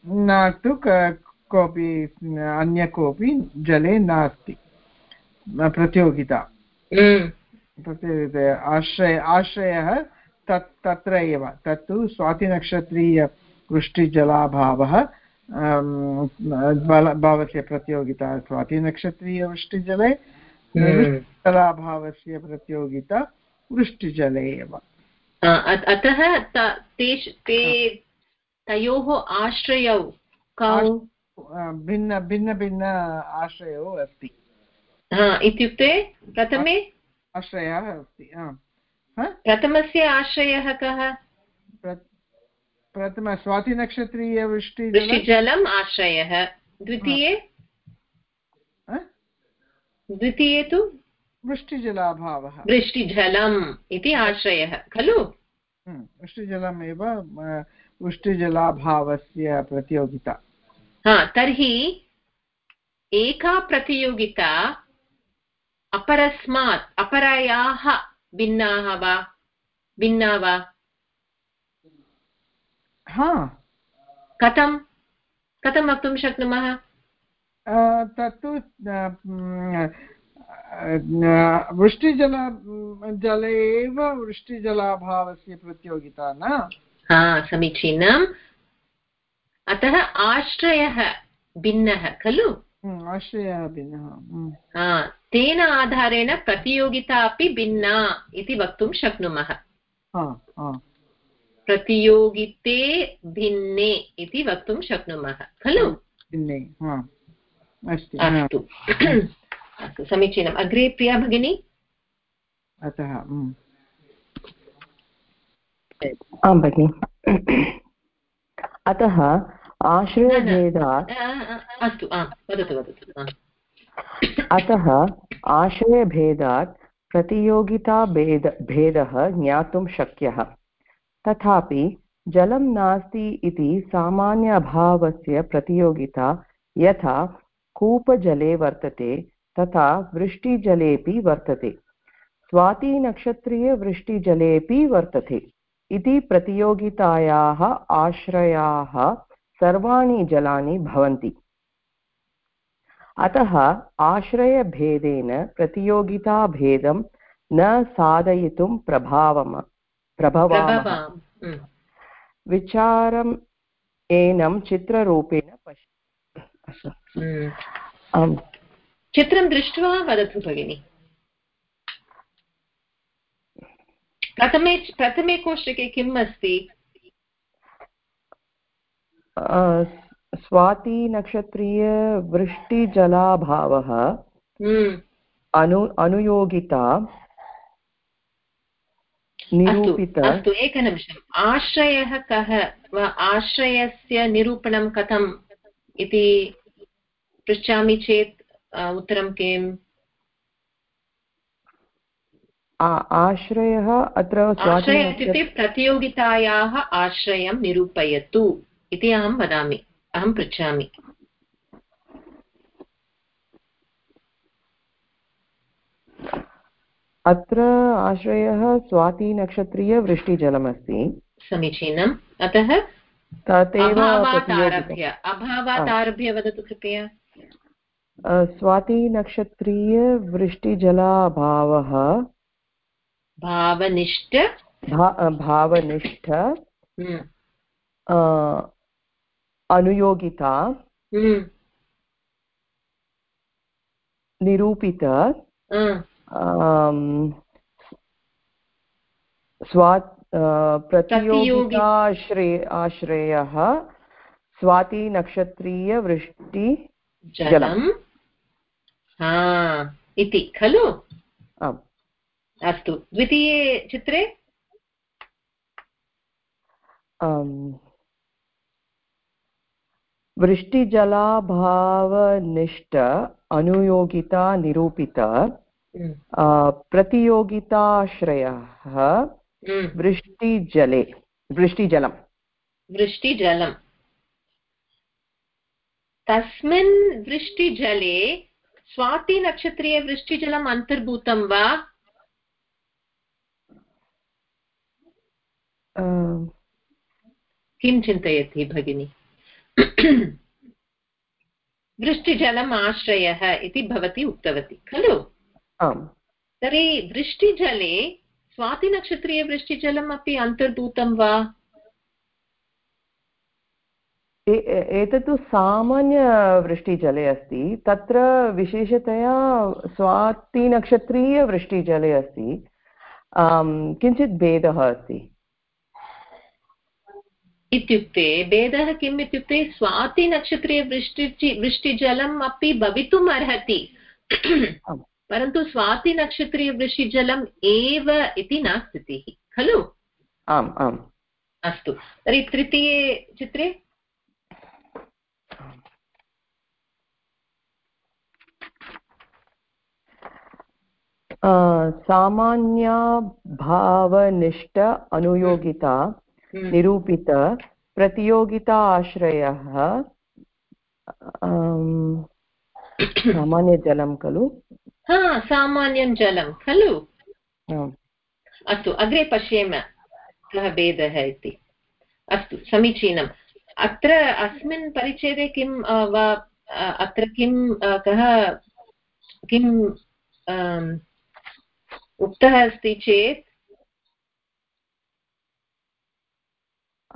न तु कोऽपि अन्य कोऽपि जले नास्ति। प्रतियोगिता। प्रतियोगिता आश्रय आश्रयः तत् तत्र एव तत्तु स्वातिनक्षत्रीयवृष्टिजलाभावः भावस्य प्रतियोगिता स्वातिनक्षत्रीयवृष्टिजले जलाभावस्य प्रतियोगिता वृष्टिजले एव। अतः ते तयोः आश्रयौ भिन्न भिन्न भिन्न आश्रयौ अस्ति। इत्युक्ते प्रथमे? आश्रयः अस्ति प्रथमस्य आश्रयः कः? प्रथम स्वातिनक्षत्रीयवृष्टि वृष्टिजलम् आश्रयः। द्वितीये? द्वितीये तु? वृष्टिजलाभावः। वृष्टिजलम् इति आश्रयः खलु? हम्म, वृष्टिजलमेव वृष्टिजलाभावस्य प्रतियोगिता। हा तर्हि एका प्रतियोगिता अपरस्मात् अपरायाः भिन्नाः वा? भिन्ना वा? हा। कथं? कथं वक्तुं शक्नुमः? तत्तु वृष्टिजल जले एव वृष्टिजलाभावस्य प्रतियोगिता न? हा समीचीनम्। अतः आश्रयः भिन्नः खलु? आश्रयः भिन्नः। तेन आधारेण प्रतियोगिता अपि भिन्ना इति वक्तुं शक्नुमः प्रतियोगिते भिन्ने इति वक्तुं शक्नुमः खलु भिन्ने अस्तु अस्तु समीचीनम् अग्रे प्रिया भगिनी अतः आं भगिनि अतः आश्रयभेदात् अस्तु वदतु वदतु अतः आश्रयभेदात् प्रतियोगिताभेद भेदः ज्ञातुं शक्यः। तथापि जलं नास्ति इति सामान्य प्रतियोगिता यथा कूपजले वर्तते, तथा वृष्टिजलेपि वर्तते। स्वातिनक्षत्रीयवृष्टिजलेपि वर्तते। इति प्रतियोगितायाः आश्रयाः सर्वाणि जलानि भवन्ति। अतः आश्रयभेदेन प्रतियोगिताभेदं न साधयितुं प्रभावम प्रभवामः। विचारम् एनं चित्ररूपेण पश्य चित्रं दृष्ट्वा वदतु भगिनि। प्रथमे प्रथमे कोष्टके किम् अस्ति? स्वातिनक्षत्रीयवृष्टिजलाभावः हम्म, अनु अनुयोगिता निरूपित अस्तु एकनिमिषम्। आश्रयः कः वा आश्रयस्य निरूपणं कथम् इति पृच्छामि चेत् उत्तरं किम्? आश्रयः अत्र आश्रय इत्युक्ते प्रतियोगितायाः आश्रयं निरूपयतु इति अहं वदामि। अहं पृच्छामि अत्र आश्रयः स्वातिनक्षत्रीयवृष्टिजलमस्ति समीचीनम्। अतः वदतु कृपया। स्वातिनक्षत्रीयवृष्टिजलाभावः भावनिष्ठ। भावनिष्ठ। हम्म, अनुयोगिता हम्म, निरूपित हम्म, स्वा प्रतियोगिताश्रय आश्रयः स्वातिनक्षत्रीयवृष्टि जलं हा इति खलु? आम्। अस्तु। द्वितीये चित्रे? वृष्टिजलाभावनिष्ठ अनुयोगिता निरूपित हम्म, प्रतियोगिताश्रयः हम्म, वृष्टिजले वृष्टिजलं वृष्टिजलं तस्मिन् वृष्टिजले स्वातिनक्षत्रीयवृष्टिजलम् अन्तर्भूतं वा? किं चिन्तयति भगिनी? वृष्टिजलम् आश्रयः इति भवती उक्तवती खलु? आम्। तर्हि वृष्टिजले स्वातिनक्षत्रीयवृष्टिजलम् अपि अन्तर्भूतं वा? ए- ए- एतत् तु सामान्यवृष्टिजले अस्ति तत्र विशेषतया स्वातिनक्षत्रीयवृष्टिजले अस्ति। किञ्चित् भेदः अस्ति। इत्युक्ते भेदः किम् इत्युक्ते स्वातिनक्षत्रीयवृष्टि वृष्टिजलम् अपि भवितुम् अर्हति। परन्तु स्वातिनक्षत्रीयवृष्टिजलम् एव इति न स्थितिः खलु? आम् आम्। अस्तु। तर्हि तृतीये चित्रे? सामान्या भावनिष्ठ अनुयोगिता निरूपित प्रतियोगिता आश्रयः आम्, सामान्यजलं खलु? हा सामान्यं जलं खलु। अस्तु अग्रे पश्येम कः भेदः इति। अस्तु समीचीनम्। अत्र अस्मिन् परिच्छेदे किं वा अत्र किं कः किं उक्तः अस्ति चेत्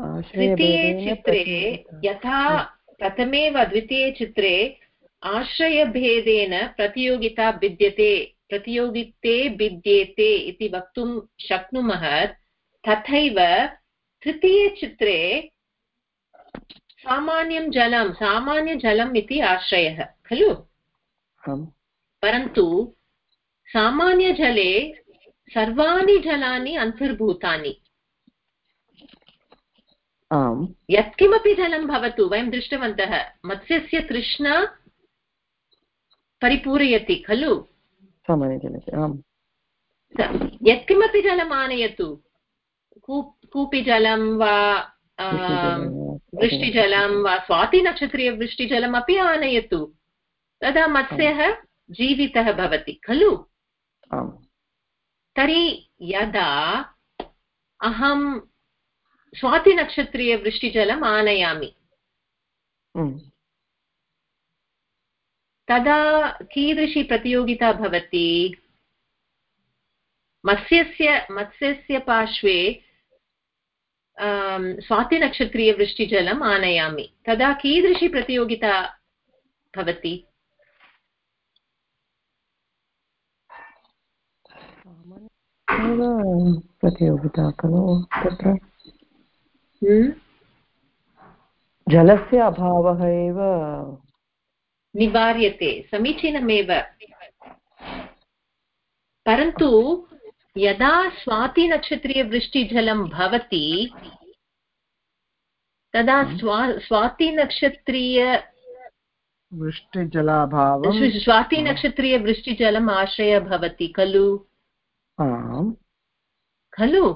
तृतीये आश्रयभेदेन चित्रे। यथा प्रथमे वा द्वितीये चित्रे आश्रयभेदेन प्रतियोगिता भिद्यते प्रतियोगिते भिद्येते इति वक्तुं शक्नुमः। तथैव तृतीयचित्रे सामान्यं जलं सामान्यजलम् इति आश्रयः खलु? परन्तु सामान्यजले सर्वाणि जलानि अन्तर्भूतानि। आम्। यत्किमपि जलं भवतु वयं दृष्टवन्तः मत्स्यस्य तृष्णा परिपूरयति खलु? सामान्यजलस्य आम्। यत्किमपि जलम् आनयतु कूप् कूपिजलं वा वृष्टिजलं वा स्वातिनक्षत्रीयवृष्टिजलमपि आनयतु। तदा मत्स्यः जीवितः भवति खलु? तर्हि यदा अहं स्वातिनक्षत्रीयवृष्टिजलम् आनयामि। उम्, तदा कीदृशी प्रतियोगिता भवति? मत्स्यस्य मत्स्यस्य पार्श्वे अं, स्वातिनक्षत्रीयवृष्टिजलम् आनयामि। तदा कीदृशी प्रतियोगिता भवति? प्रतियोगिता खलु तत्र? जलस्य अभावः एव। निवार्यते समीचीनमेव। परन्तु यदा स्वातिनक्षत्रीयवृष्टिजलं भवति तदा स्वा स्वातिनक्षत्रीय वृष्टिजलाभावं स्वातिनक्षत्रीयवृष्टिजलम् आश्रय भवति खलु? खलु?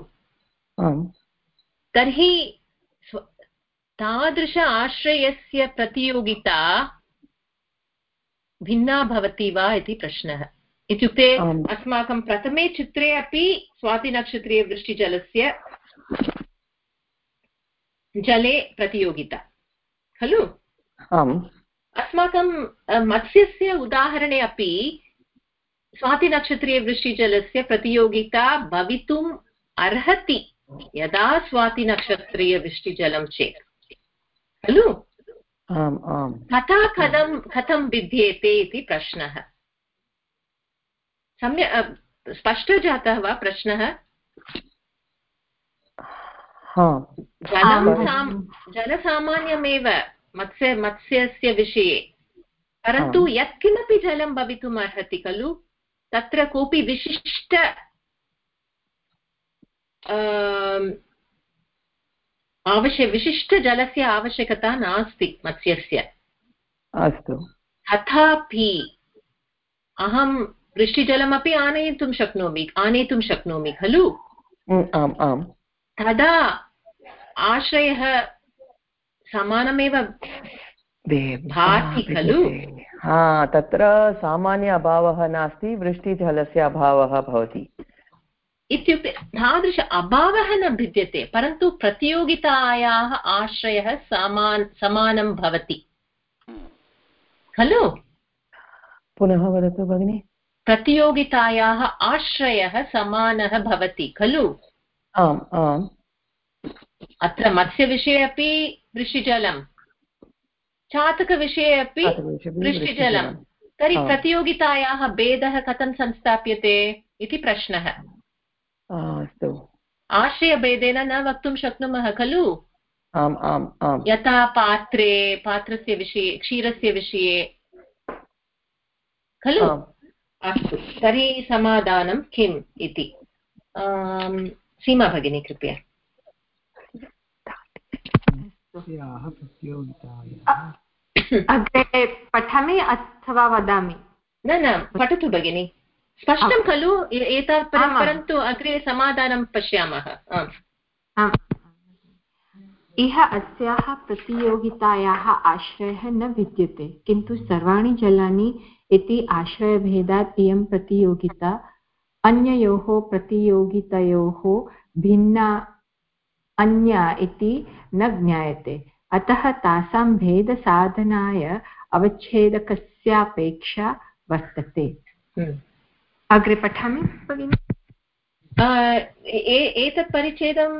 तर्हि तादृश आश्रयस्य प्रतियोगिता भिन्ना भवति वा इति प्रश्नः। इत्युक्ते अस्माकं प्रथमे चित्रे अपि स्वातिनक्षत्रीयवृष्टिजलस्य जले प्रतियोगिता। खलु? आम्। अस्माकं मत्स्यस्य उदाहरणे अपि स्वातिनक्षत्रीयवृष्टिजलस्य प्रतियोगिता भवितुम् अर्हति। यदा स्वातिनक्षत्रीयवृष्टिजलं चेत्। खलु? तथा कथं कथं भिद्येते इति प्रश्नः। सम्यक् स्पष्टो जातः वा प्रश्नः? जलं जलसामान्यमेव मत्स्य मत्स्यस्य विषये। परन्तु यत्किमपि जलं भवितुम् अर्हति खलु? तत्र कोऽपि विशिष्ट आवश्य विशिष्टजलस्य आवश्यकता नास्ति मत्स्यस्य। अस्तु। तथापि अहं वृष्टिजलमपि आनयितुं शक्नोमि आनेतुं शक्नोमि खलु? आम् आम्। तदा आश्रयः समानमेव भाति खलु? हा तत्र सामान्य अभावः नास्ति वृष्टिजलस्य अभावः भवति। इत्युक्ते तादृश अभावः न भिद्यते परन्तु प्रतियोगितायाः आश्रयः समान समानं भवति। खलु? पुनः वदतु भगिनि। प्रतियोगितायाः आश्रयः समानः भवति खलु? आम् आम्। अत्र मत्स्यविषये अपि वृष्टिजलं। चातकविषये अपि वृष्टिजलं। तर्हि प्रतियोगितायाः भेदः कथं संस्थाप्यते इति प्रश्नः। अस्तु आशयभेदेन न वक्तुं शक्नुमः खलु आम् आम् आम् यथा पात्रे पात्रस्य विषये क्षीरस्य विषये खलु अस्तु तर्हि समाधानं किम् इति सीमा भगिनी कृपया अग्रे पठामि अथवा वदामि न न पठतु भगिनि स्पष्टं खलु? एतावत् परन्तु अग्रे समाधानं पश्यामः। इह अस्याः प्रतियोगितायाः आश्रयः न विद्यते किन्तु सर्वाणि जलानि इति आश्रयभेदात् इयं प्रतियोगिता अन्ययोः प्रतियोगितयोः भिन्ना अन्या इति न ज्ञायते। अतः तासां भेदसाधनाय अवच्छेदकस्यापेक्षा वर्तते। हम्म। अग्रे पठामि भगिनि एतत् परिच्छेदं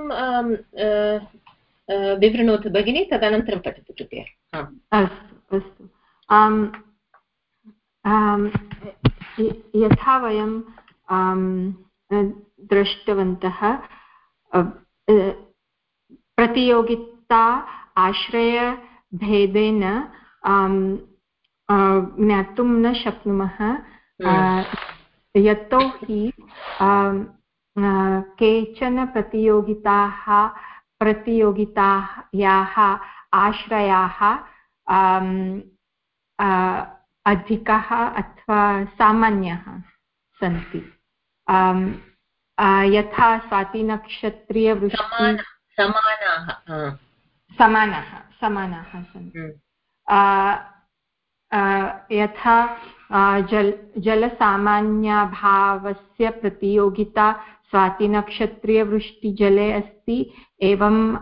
विवृणोतु भगिनि तदनन्तरं पठतु कृपया. अस्तु अस्तु. यथा वयं दृष्टवन्तः प्रतियोगिता आश्रयभेदेन ज्ञातुं न शक्नुमः यतोहि केचन प्रतियोगिताः प्रतियोगितायाः आश्रयाः अधिकाः अथवा सामान्याः सन्ति। यथा स्वातिनक्षत्रीयवृष्टि समानाः समानाः समानाः सन्ति। यथा जल जलसामान्यभावस्य प्रतियोगिता स्वातिनक्षत्रीयवृष्टिजले अस्ति एवं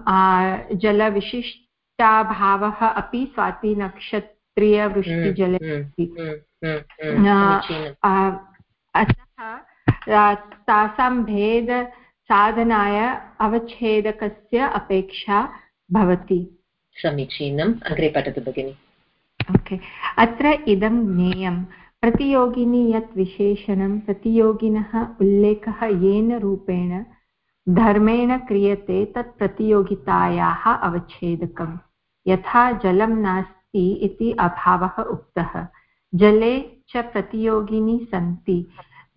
जलविशिष्टाभावः अपि स्वातिनक्षत्रीयवृष्टिजले अस्ति। अतः तासां भेदसाधनाय अवच्छेदकस्य अपेक्षा भवति। समीचीनम्। अग्रे पठतु भगिनि। ओके। अत्र इदं ज्ञेयं प्रतियोगिनी यत् विशेषणं, प्रतियोगिनः उल्लेखः येन रूपेण, धर्मेण क्रियते तत् प्रतियोगितायाः अवच्छेदकम्। यथा जलं नास्ति इति अभावः उक्तः। जले च प्रतियोगिनी सन्ति।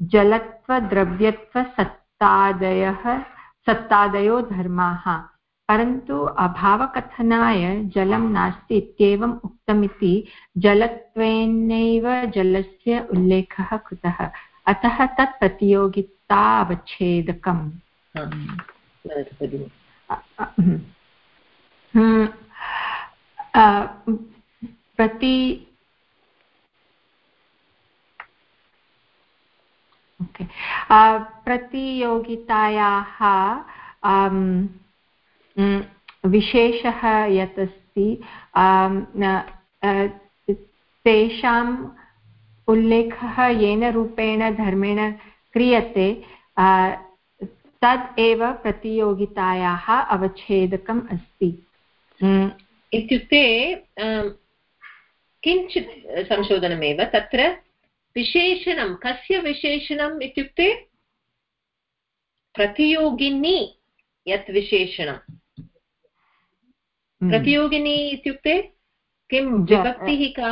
जलत्वद्रव्यत्वसत्तादयः, सत्तादयो धर्माः। परन्तु अभावकथनाय जलं नास्ति इत्येवम् उक्तमिति जलत्वेनैव जलस्य उल्लेखः कृतः। अतः तत् प्रतियोगितावच्छेदकम्। प्रति प्रतियोगितायाः विशेषः यत् अस्ति तेषाम् उल्लेखः येन रूपेण धर्मेण क्रियते तद् एव प्रतियोगितायाः अवच्छेदकम् अस्ति इत्युक्ते किञ्चित् संशोधनमेव, तत्र विशेषणं, कस्य विशेषणम् इत्युक्ते, प्रतियोगिनी यत् विशेषणं हम्म। प्रतियोगिनी इत्युक्ते किं विभक्तिः का?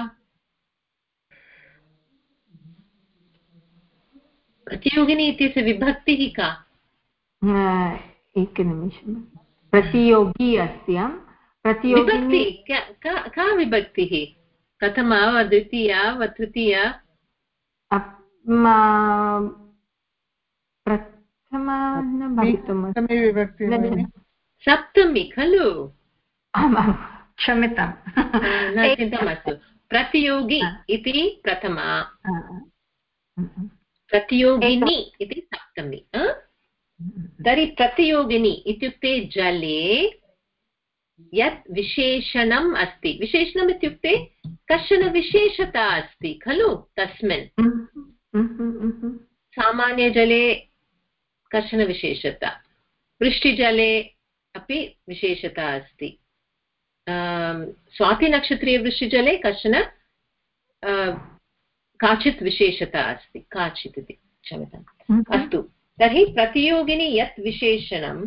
प्रतियोगिनी इत्यस्य विभक्तिः का? एकनिमिषं प्रतियोगी अस्ति प्रतियोगिनी का विभक्तिः? प्रथमा वा द्वितीया वा तृतीया? प्रथमा न भवितुम् सप्तमी खलु। आमां क्षम्यतां। चिन्ता मास्तु। प्रतियोगी इति प्रथमा। प्रतियोगिनी इति सप्तमी तर्हि प्रतियोगिनी इत्युक्ते जले यत् विशेषणम् अस्ति। विशेषणम् इत्युक्ते कश्चन विशेषता अस्ति खलु? तस्मिन्। सामान्यजले कश्चन विशेषता। वृष्टिजले अपि विशेषता अस्ति। स्वातिनक्षत्रीयवृष्टिजले कश्चन काचित् विशेषता अस्ति काचित् इति क्षम्यताम्। अस्तु तर्हि प्रतियोगिनि यत् विशेषणं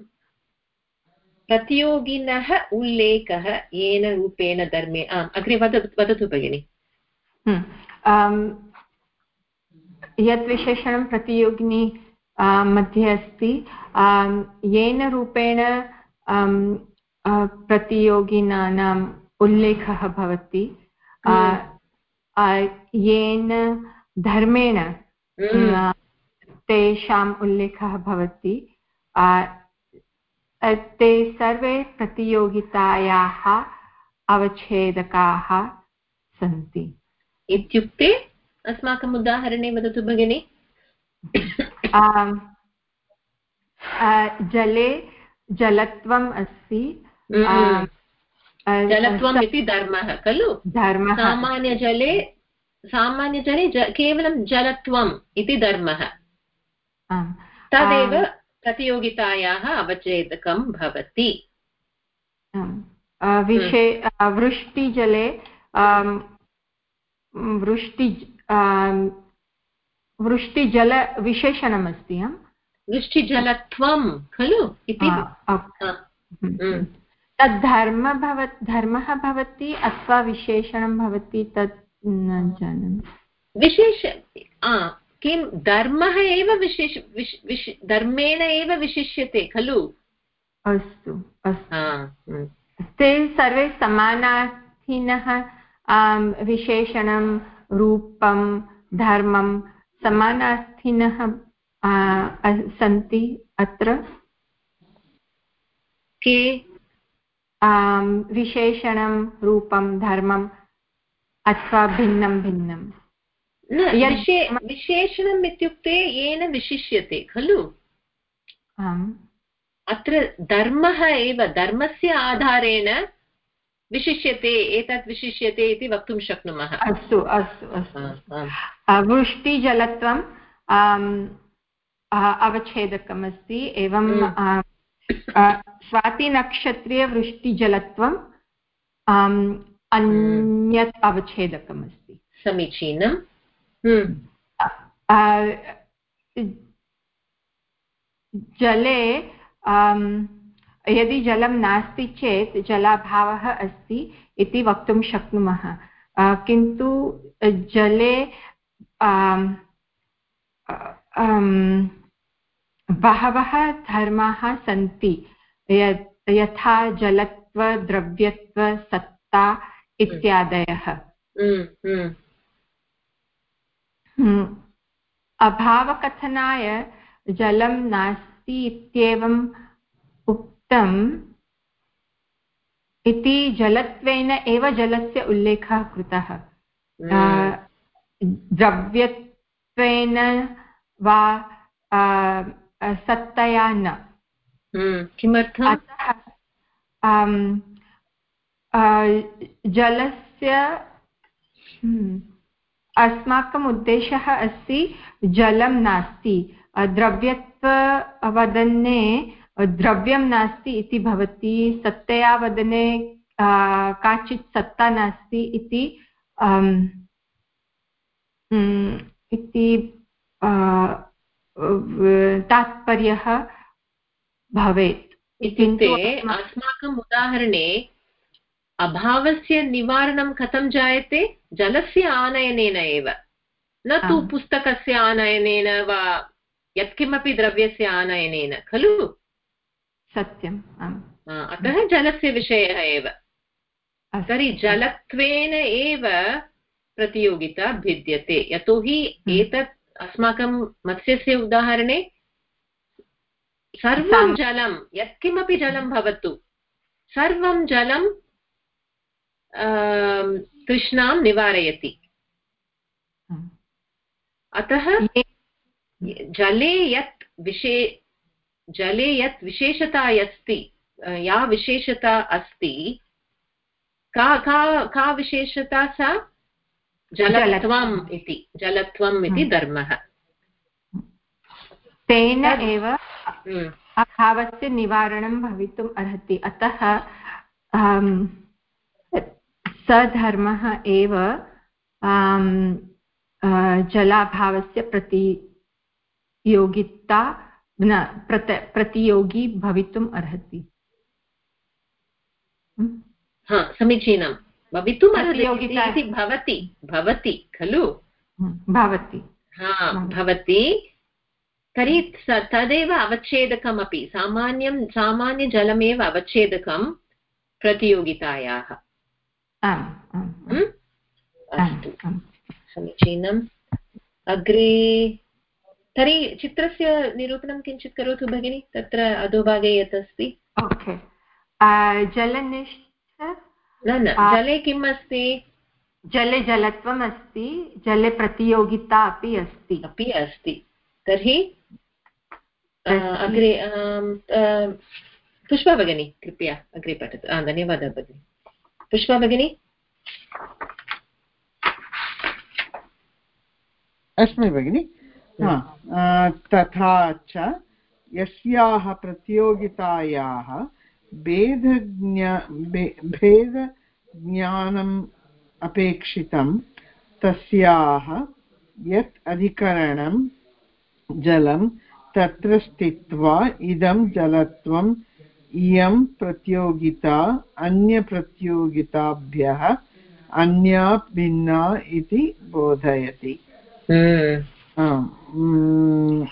प्रतियोगिनः उल्लेखः येन रूपेण धर्मे आम् अग्रे वद वदतु भगिनि। यत् विशेषणं प्रतियोगिनी मध्ये अस्ति येन रूपेण प्रतियोगिनानाम् उल्लेखः भवति। येन धर्मेण तेषाम् उल्लेखः भवति। ते सर्वे प्रतियोगितायाः अवच्छेदकाः सन्ति। इत्युक्ते अस्माकम् उदाहरणे वदतु भगिनि। जले जलत्वम् अस्ति। जलत्वम् इति धर्मः खलु धर्मः सामान्यजले सामान्यजले केवलं जलत्वम् इति धर्मः तदेव प्रतियोगितायाः अवच्छेदकं भवति विषे वृष्टिजले वृष्टि वृष्टिजलविशेषणमस्ति वृष्टिजलत्वं खलु इति तद् धर्म भव धर्मः भवति अथवा विशेषणं भवति तत् न जानामि। विशेष किं धर्मः एव विशेष विश् धर्मेण एव विशिष्यते खलु? अस्तु अस्तु। ते सर्वे समानार्थिनः विशेषणं रूपं धर्मं समानार्थिनः सन्ति अत्र? के? विशेषणं रूपं धर्मम् अथवा भिन्नं भिन्नम् विशेषणम् इत्युक्ते येन विशिष्यते खलु अत्र धर्मः एव धर्मस्य आधारेण विशिष्यते एतत् विशिष्यते इति वक्तुं शक्नुमः अस्तु अस्तु अस्तु वृष्टिजलत्वं अवच्छेदकमस्ति एवं स्वातिनक्षत्रीयवृष्टिजलत्वं अन्यत् अवच्छेदकमस्ति। समीचीनं जले यदि जलं नास्ति चेत् जलाभावः अस्ति इति वक्तुं शक्नुमः। किन्तु जले बहवः धर्माः सन्ति यथा जलत्व द्रव्यत्व सत्ता इत्यादयः हम्म, हम्म। हम्म। अभावकथनाय जलं नास्ति इत्येवम् उक्तम् इति जलत्वेन एव जलस्य उल्लेखः कृतः द्रव्यत्वेन वा सत्तया न हम्म, किमर्थम्? जलस्य हम्म, अस्माकम् उद्देशः अस्ति जलं नास्ति। द्रव्यत्ववदने द्रव्यं नास्ति इति भवति। सत्तया वदने काचित् सत्ता नास्ति इति इति तात्पर्यः भवेत्. इत्युक्ते अस्माकम् उदाहरणे अभावस्य निवारणं कथं जायते? जलस्य आनयनेन एव। न तु पुस्तकस्य आनयनेन वा यत्किमपि द्रव्यस्य आनयनेन खलु? सत्यम् अतः जलस्य विषयः एव। तर्हि जलत्वेन एव प्रतियोगिता भिद्यते। यतोहि। एतत् अस्माकं मत्स्यस्य उदाहरणे सर्वं जलं यत्किमपि जलं भवतु सर्वं जलं तृष्णां निवारयति। अतः जले यत् विशे जले यत् विशेषता अस्ति या विशेषता अस्ति का का का विशेषता सा जलत्वम् इति जलत्वम् इति हम्म। धर्मः। तेन एव हम्म। अभावस्य निवारणं भवितुम् अर्हति। अतः सधर्मः एव जलाभावस्य प्रतियोगिता न प्रत प्रतियोगी भवितुम् अर्हति। समीचीनं भवितुम् अर्हति भवति भवति खलु? भवति। हा भवति। तर्हि तदेव अवच्छेदकमपि सामान्यं सामान्यजलमेव अवच्छेदकं प्रतियोगितायाः। अस्तु। समीचीनम्। अग्रे तर्हि चित्रस्य निरूपणं किञ्चित् करोतु भगिनि? तत्र अधोभागे यत् अस्ति। ओके। जलनिष्ठ न न जले किम् अस्ति जले जलत्वम् अस्ति जले प्रतियोगिता अपि अस्ति। अपि अस्ति। तर्हि अग्रे पुष्पा भगिनी कृपया अग्रे पठतु। धन्यवादः भगिनि। पुष्पा भगिनी? अस्मि भगिनि। तथा च यस्याः प्रतियोगितायाः भेदज्ञा भेदज्ञानम् अपेक्षितं तस्याः यत् अधिकरणं जलं तत्र स्थित्वा इदं जलत्वम् इयं प्रतियोगिता अन्यप्रतियोगिताभ्यः अन्या भिन्ना इति बोधयति हम्म।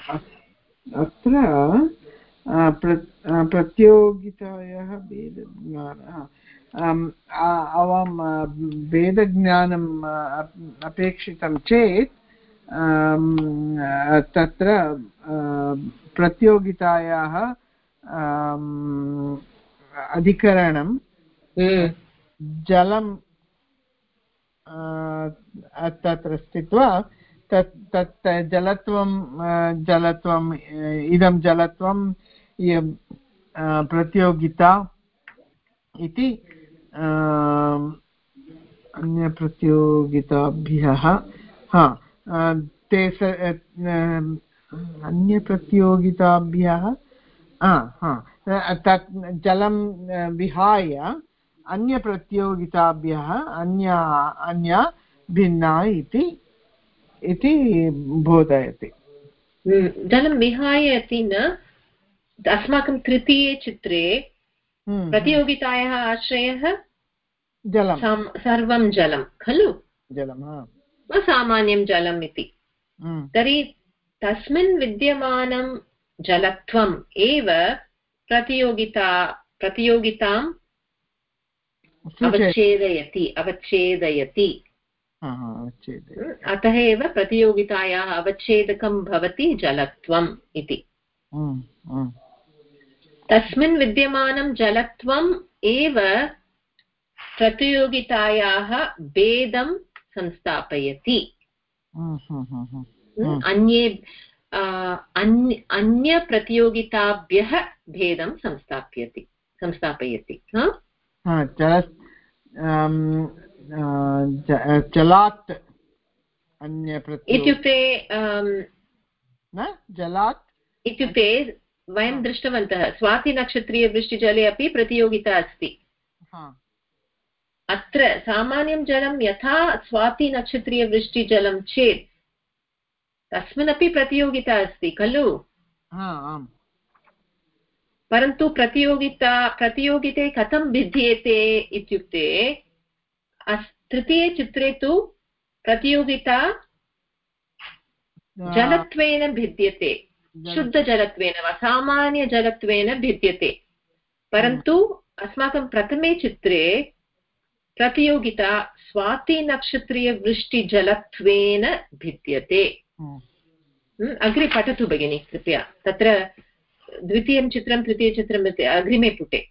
अत्र प्रतियोगितायाः भेदज्ञानः आवां भेदज्ञानम् अपेक्षितं चेत् तत्र प्रतियोगितायाः अधिकरणं हम्म। जलं तत्र स्थित्वा तत् तत् जलत्वं जलत्वम् इदं जलत्वं प्रतियोगिता इति अन्यप्रतियोगिताभ्यः हा ते अन्यप्रतियोगिताभ्यः तत्, जलं विहाय अन्यप्रतियोगिताभ्यः अन्या अन्या भिन्ना इति इति बोधयति। जलं विहाय इति न अस्माकं तृतीये चित्रे हम्म, प्रतियोगितायाः आश्रयः जलं सर्वं जलं खलु? जलं सामान्यं जलम् इति। हम्म, तर्हि तस्मिन् विद्यमानं जलत्वम् एव प्रतियोगिता प्रतियोगिताम् अवच्छेदयति अवच्छेदयति। हा, हा, अवच्छेदय अतः एव प्रतियोगितायाः अवच्छेदकं भवति जलत्वम् इति। हम्म, हम्म, तस्मिन् विद्यमानं जलत्वम् एव प्रतियोगितायाः भेदं संस्थापयति। हम्म, हम्म, हम्म, अन्ये अन्य अन्यप्रतियोगिताभ्यः भेदं संस्थाप्यति संस्थापयति। हा? हा, अ, जलात् इत्युक्ते जलात् इत्युक्ते वयं दृष्टवन्तः स्वातिनक्षत्रीयवृष्टिजले अपि प्रतियोगिता अस्ति। हा। अत्र सामान्यं जलं यथा स्वातिनक्षत्रीयवृष्टिजलं चेत् तस्मिन्नपि प्रतियोगिता अस्ति खलु? परन्तु प्रतियोगिता प्रतियोगिते कथं भिद्येते इत्युक्ते तृतीये चित्रे तु प्रतियोगिता जलत्वेन भिद्यते। शुद्धजलत्वेन वा सामान्यजलत्वेन भिद्यते। परन्तु अस्माकं प्रथमे चित्रे प्रतियोगिता स्वातिनक्षत्रीयवृष्टिजलत्वेन भिद्यते। हम्म, हम्म, अग्रे पठतु भगिनि कृपया। तत्र द्वितीयं चित्रं तृतीयचित्रम् अग्रिमे पुटे।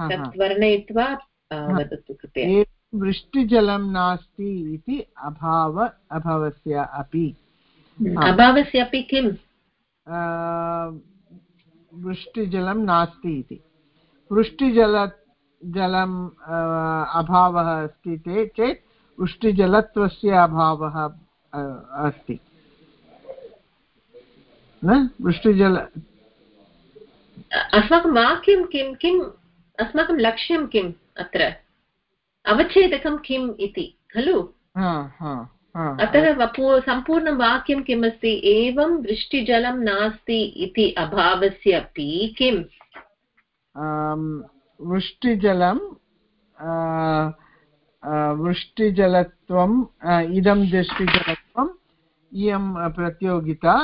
तत् वर्णयित्वा वदतु कृपया। वृष्टिजलं नास्ति इति अभाव अभावस्य अपि। अभावस्य अपि किम्? वृष्टिजलं नास्ति इति। वृष्टिजल जलम् अभावः अस्ति ते चेत् वृष्टिजलत्वस्य अभावः अस्ति। न? वृष्टिजल अस्माकं वाक्यं किं किम् अस्माकं लक्ष्यं किम् अत्र? अवच्छेदकं किम् इति खलु? हा हा हा। अतः वपु सम्पूर्णं वाक्यं किमस्ति? एवं वृष्टिजलं नास्ति इति अभावस्य अपि किम् वृष्टिजलं वृष्टिजलत्वम् इदं वृष्टिजलत्वम् इयं प्रतियोगिता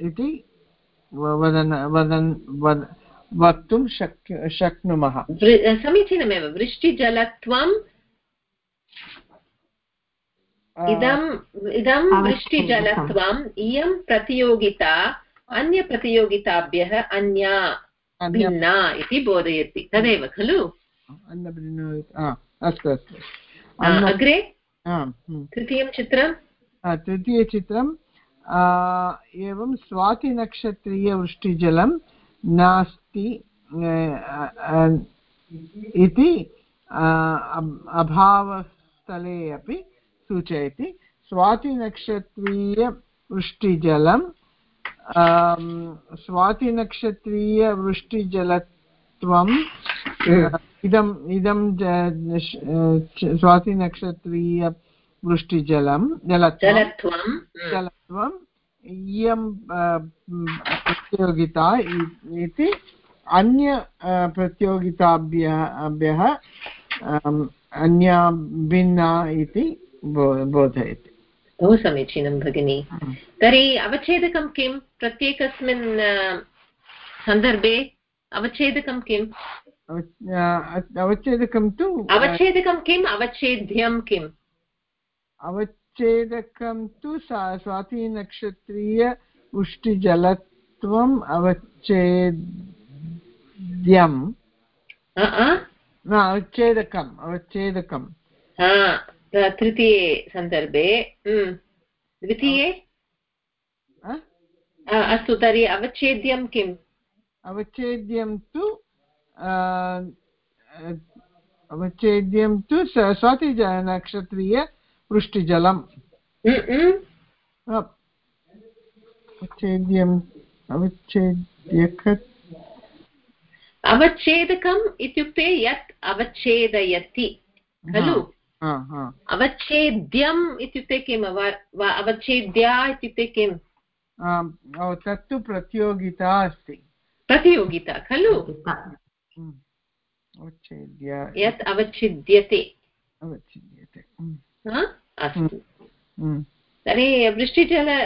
इति वदन् वदन् वक्तुं शक् शक्नुमः। समीचीनमेव वृष्टिजलत्वम् आ, इदम् इदं। वृष्टिजलत्वम् इयं प्रतियोगिता अन्यप्रतियोगिताभ्यः अन्या भिन्ना इति बोधयति। तदेव खलु? अस्तु अस्तु। अग्रे? तृतीयं चित्रं आ, तृतीयचित्रं एवं स्वातिनक्षत्रीयवृष्टिजलं नास्ति इति अभावस्थले अपि सूचयति। स्वातिनक्षत्रीयवृष्टिजलं स्वातिनक्षत्रीयवृष्टिजलत्वम् इदम् इदं स्वातिनक्षत्रीयवृष्टिजलं जलत्वं जलत्वं जलत्वम्। इयं प्रतियोगिता इति अन्य प्रतियोगिताभ्यः अन्या भिन्ना इति बोधयति। बहु समीचीनं भगिनि। तर्हि अवच्छेदकं किं? प्रत्येकस्मिन् सन्दर्भे अवच्छेदकं किम् अव- अवच्छेदकं तु अवच्छेदकं किम् अवच्छेद्यं किम् अवच्छेदकं तु स्वातिनक्षत्रीय पुष्टिजलत्वम् अवच्छेद्यं अ, अ? न अवच्छेदकम् अवच्छेदकं त- तृतीये सन्दर्भे हम्म। द्वितीये? अस्तु तर्हि अवच्छेद्यं किम् अवच्छेद्यं तु अवच्छेद्यं तु स- स्वातिनक्षत्रीय वृष्टिजलम्। हम्म, हम्म। अवच्छेद्यम् अवच्छेद्यक अवच्छेदकम् इत्युक्ते यत् अवच्छेदयति खलु? अवच्छेद्यम् इत्युक्ते किम्? वा- अवच्छेद्या इत्युक्ते किम्? तत्तु प्रतियोगिता अस्ति. प्रतियोगिता खलु। यत् अवच्छिद्यते। अवच्छिद्यते अस्तु। तर्हि वृष्टिजल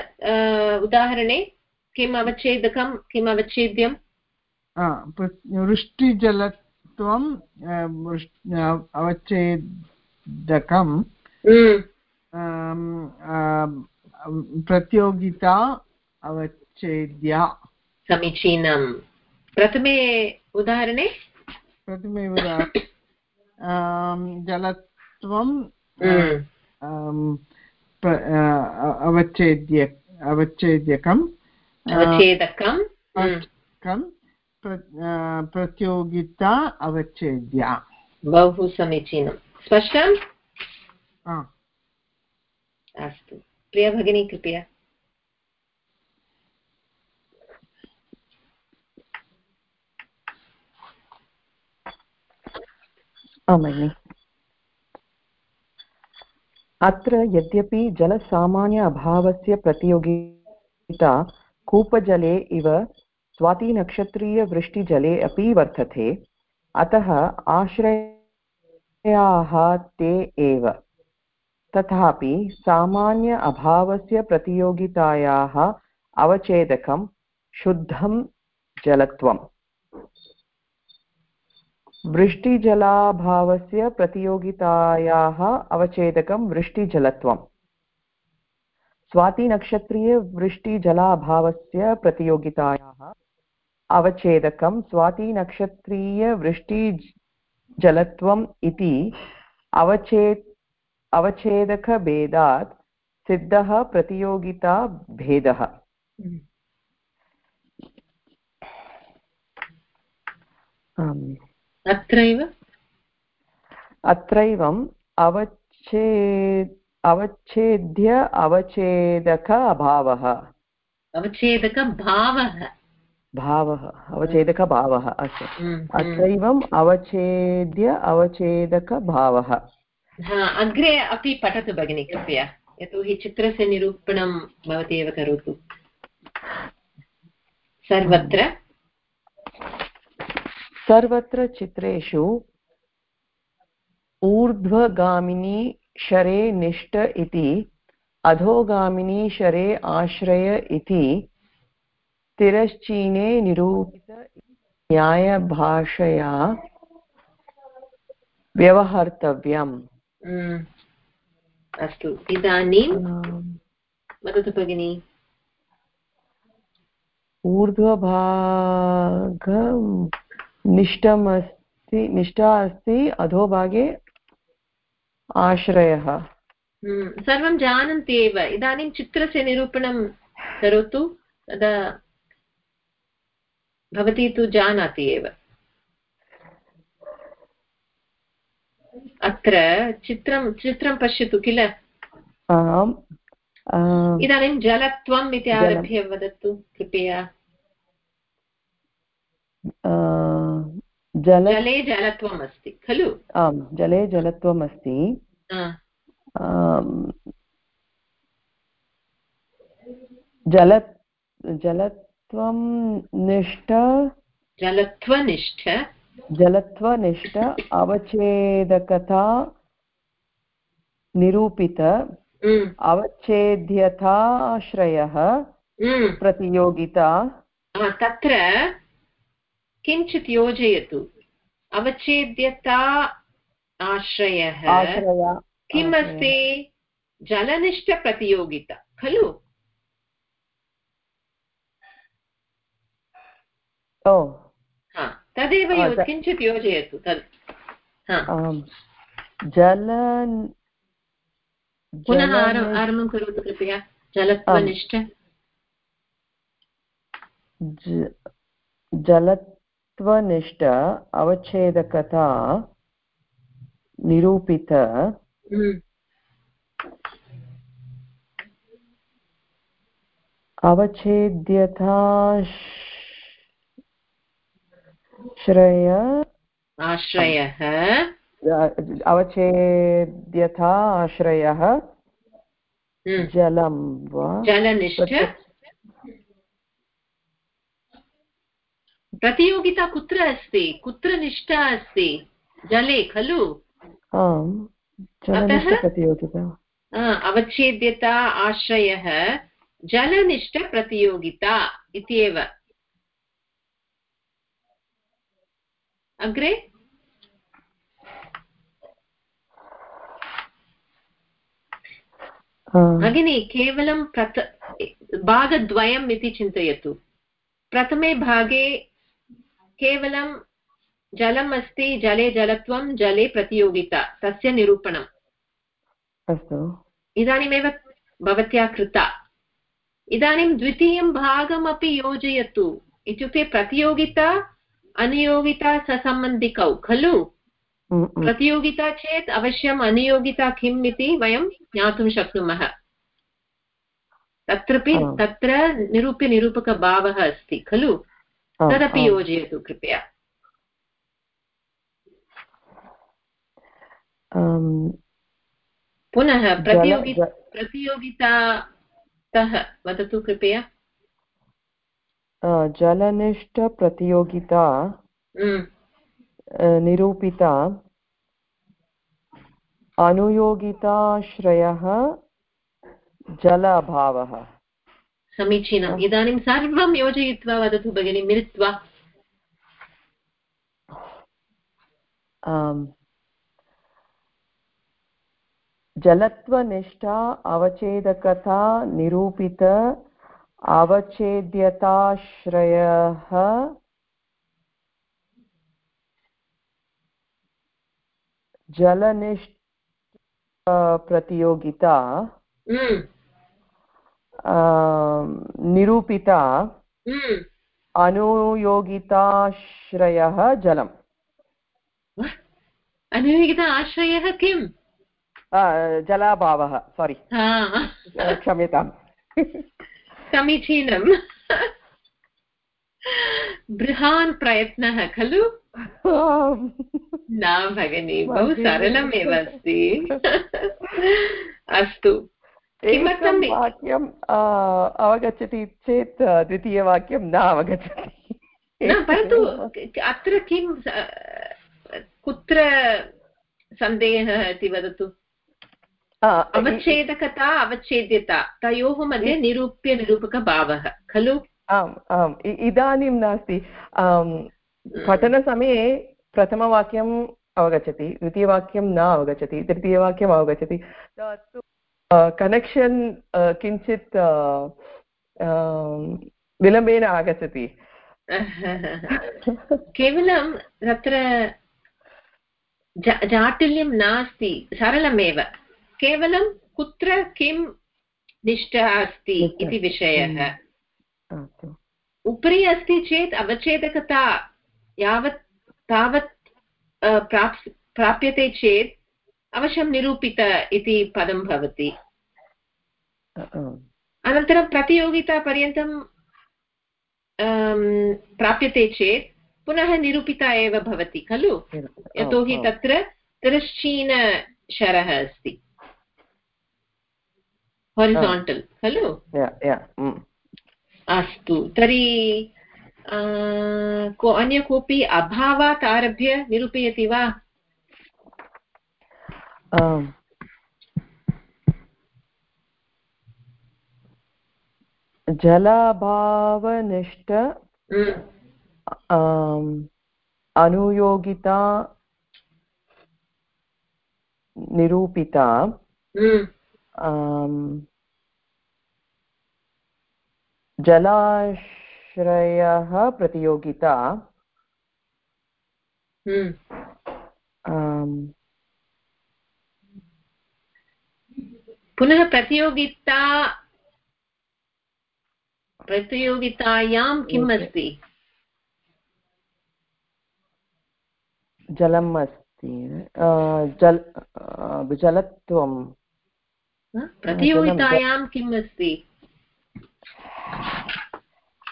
उदाहरणे किम् अवच्छेदकं किम् अवच्छेद्यं वृष्टिजलत्वं आ, अवच्छेदकं हम्म, आम्, आम्, प्रतियोगिता अवच्छेद्या। समीचीनं। प्रथमे उदाहरणे? प्रथमे उदा- आम्, जलत्वं हम्म, अवच्छेद्य अवच्छेद्यकं आ, अवच्छेदकं हम्म, प्रतियोगिता अवच्छेद्या। बहु समीचीनं। स्पष्टम् अस्तु प्रिया भगिनी कृपया आं भगिनि अत्र यद्यपि जलसामान्य अभावस्य प्रतियोगिता कूपजले इव स्वातिनक्षत्रीयवृष्टिजले अपि वर्तते अतः आश्रयाः ते एव। तथापि सामान्य अभावस्य प्रतियोगितायाः अवच्छेदकं शुद्धं जलत्वम् वृष्टिजलाभावस्य प्रतियोगितायाः अवच्छेदकं वृष्टिजलत्वम् स्वातिनक्षत्रीयवृष्टिजलाभावस्य प्रतियोगितायाः अवच्छेदकं स्वातिनक्षत्रीयवृष्टिजलत्वम् इति अवच्छे अवच्छेदकभेदात् सिद्धः प्रतियोगिताभेदः अत्रैव? अत्रैवम् अवच्छे अवच्छेद्य अवच्छेदक अभावः अवच्छेदकभावः। भावः अवच्छेदकभावः अस्तु हम्म, हम्म। अत्रैवम् अवच्छेद्य अवच्छेदकभावः। अग्रे अपि पठतु भगिनि कृपया। यतोहि चित्रस्य निरूपणं भवती एव करोतु। सर्वत्र? सर्वत्र चित्रेषु ऊर्ध्वगामिनी शरे निष्ठ इति अधोगामिनी शरे आश्रय इति तिरश्चीने निरूपितन्यायभाषया व्यवहर्तव्यम्। हम्म। अस्तु। इदानीं वदतु भगिनि। ऊर्ध्वभाग निष्ठमस्ति निष्ठा अस्ति अधोभागे आश्रयः। सर्वं जानन्ति एव। इदानीं चित्रस्य निरूपणं करोतु। तदा भवती तु जानाति एव। अत्र चित्रं चित्रं पश्यतु किल? आम् इदानीं जलत्वम् इति आरभ्य वदतु कृपया। जल जले जलत्वम् अस्ति खलु? आम् जले जलत्वम् अस्ति। आम्, जल जलत्वं निष्ठ जलत्वनिष्ठ। जलत्वनिष्ठ अवच्छेदकता निरूपित हम्म, अवच्छेद्यताश्रयः हम्म। प्रतियोगिता। तत्र किञ्चित् योजयतु। अवच्छेद्यता आश्रयः आश्रया। किम् अस्ति जलनिष्ठप्रतियोगिता खलु? ओ। हा तदेव किञ्चित् योजयतु तद्। जल पुनः आरम्भं करोतु कृपया जलत्वनिष्ठ जलत्वनिष्ठ अवच्छेदकता निरूपित। हम्म, अवच्छेद्यता श्रय। आश्रयः। अवच्छेद्यथा आश्रयः। हम्म, जलं वा? जलनिष्ठ। प्रतियोगिता कुत्र अस्ति? कुत्र निष्ठा अस्ति? जले खलु? आम् जलनिष्ठप्रतियोगिता अवच्छेद्यता आश्रयः जलनिष्ठप्रतियोगिता इत्येव। अग्रे भगिनी केवलं प्रथ भागद्वयम् इति चिन्तयतु प्रथमे भागे केवलं जलम् अस्ति जले जलत्वं जले प्रतियोगिता तस्य निरूपणम् अस्तु। इदानीमेव भवत्या कृता। इदानीं द्वितीयं भागमपि योजयतु। इत्युक्ते प्रतियोगिता अनियोगिता ससम्बन्धिकौ खलु? प्रतियोगिता चेत् अवश्यम् अनियोगिता किम् इति वयं ज्ञातुं शक्नुमः। तत्रापि तत्र निरूप्यनिरूपकभावः अस्ति खलु? तदपि योजयतु कृपया। पुनः प्रतियोगि प्रतियोगितातः वदतु कृपया। जलनिष्ठप्रतियोगिता निरूपिता अनुयोगिताश्रयः जल अभावः समीचीनम् इदानीं सर्वं योजयित्वा वदतु भगिनि मिलित्वा जलत्वनिष्ठा अवच्छेदकता निरूपित अवच्छेद्यताश्रयः जलनिष्ठ प्रतियोगिता हम्म। निरूपिता हम्म। अनुयोगिताश्रयः जलम्। अनुयोगिता आश्रयः किम्? जलाभावः सोरि क्षम्यताम्। समीचीनम्। बृहान् प्रयत्नः खलु? न भगिनि बहु सरलमेव अस्ति। अस्तु। किमर्थं वाक्यम् अवगच्छति चेत् द्वितीयवाक्यं न अवगच्छति। न परन्तु अत्र किं कुत्र सन्देहः इति वदतु? अवच्छेदकता अवच्छेद्यता तयोः मध्ये निरूप्य निरूपकभावः खलु? आम् आम् इदानीं नास्ति। पठनसमये प्रथमवाक्यम् अवगच्छति द्वितीयवाक्यं न अवगच्छति तृतीयवाक्यम् अवगच्छति। कनेक्षन् किञ्चित् विलम्बेन आगच्छति। केवलं तत्र जाटिल्यं नास्ति सरलमेव। केवलं कुत्र किं निष्ठा अस्ति इति विषयः। उपरि अस्ति चेत् अवच्छेदकता यावत् तावत् प्राप् प्राप्यते चेत् अवश्यं निरूपित इति पदं भवति। अनन्तरं प्रतियोगितापर्यन्तं प्राप्यते चेत् पुनः निरूपिता एव भवति खलु? यतोहि तत्र तिरश्चीनशरः अस्ति। होरिसाण्टल् खलु अस्तु तर्हि को अन्य कोऽपि अभावात् आरभ्य निरूपयति वा? जलाभावनिष्ठ अनुयोगिता निरूपिता जलाश्रयः प्रतियोगिता पुनः प्रतियोगिता प्रतियोगितायां किम् अस्ति? जलम् अस्ति जल जलत्वं प्रतियोगितायां किम् अस्ति?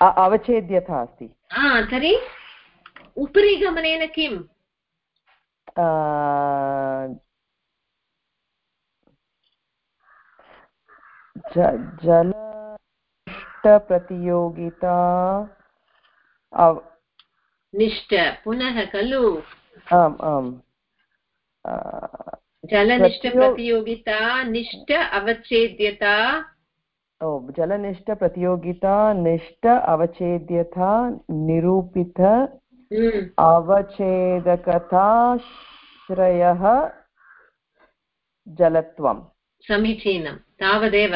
अवच्छेद्यता अस्ति। तर्हि उपरि गमनेन किम् जलप्रतियोगिता निष्ठ पुनः खलु। आम् आम्। जलनिष्ठप्रतियोगिता निष्ठ अवच्छेद्यता। ओ जलनिष्ठप्रतियोगिता निष्ठ अवच्छेद्यता निरूपित हम्म, अवच्छेदकताश्रयः जलत्वम्। समीचीनं। तावदेव।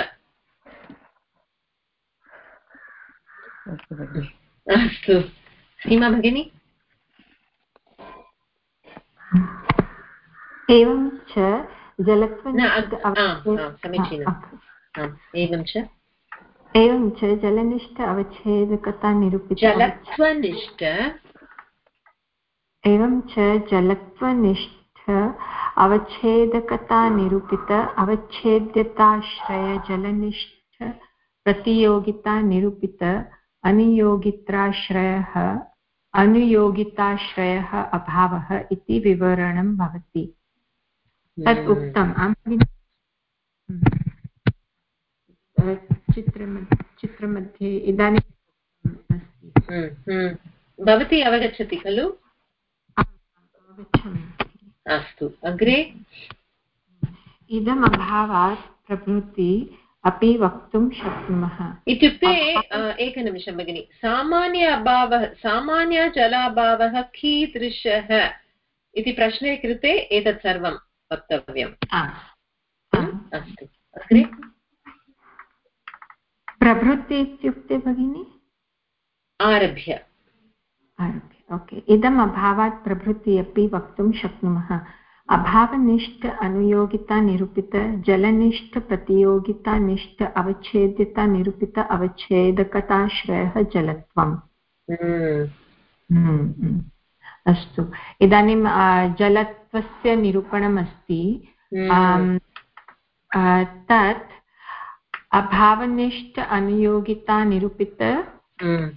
अस्तु। सीमा भगिनी? एवं च समीचीनम्। एवं च? एवं च जलनिष्ठ अवच्छेदकता निरूपित जलत्वनिष्ठ? एवं च जलत्वनिष्ठ अवच्छेदकता निरूपित अवच्छेद्यताश्रय जलनिष्ठ प्रतियोगिता निरूपित अनुयोगित्राश्रयः अनुयोगिताश्रयः अभावः इति विवरणं भवति। तत् उक्तम्। आं भगिनि? चित्रमध्ये चित्रमध्ये इदानीम् अस्ति। हम्म, हम्म। भवती अवगच्छति खलु? अवगच्छामि। अस्तु। अग्रे? इदम् अभावात् प्रभृति अपि वक्तुं शक्नुमः। इत्युक्ते एकनिमिषं भगिनि। सामान्य अभावः सामान्य जलाभावः कीदृशः इति प्रश्ने कृते एतत् सर्वं वक्तव्यम्। अस्तु। अग्रे? प्रभृति इत्युक्ते भगिनि? आरभ्य। आरभ्य ओके। इदम् अभावात् प्रभृति अपि वक्तुं शक्नुमः। अभावनिष्ठ अनुयोगिता निरूपित जलनिष्ठ प्रतियोगिता निष्ठ अवच्छेद्यता निरूपित अवच्छेदकताश्रयः जलत्वम्। हम्म, हम्म, हम्म। अस्तु। इदानीं जलत्वस्य निरूपणम् अस्ति हम्म, तत् अभावनिष्ठ अनुयोगिता निरूपित हम्म,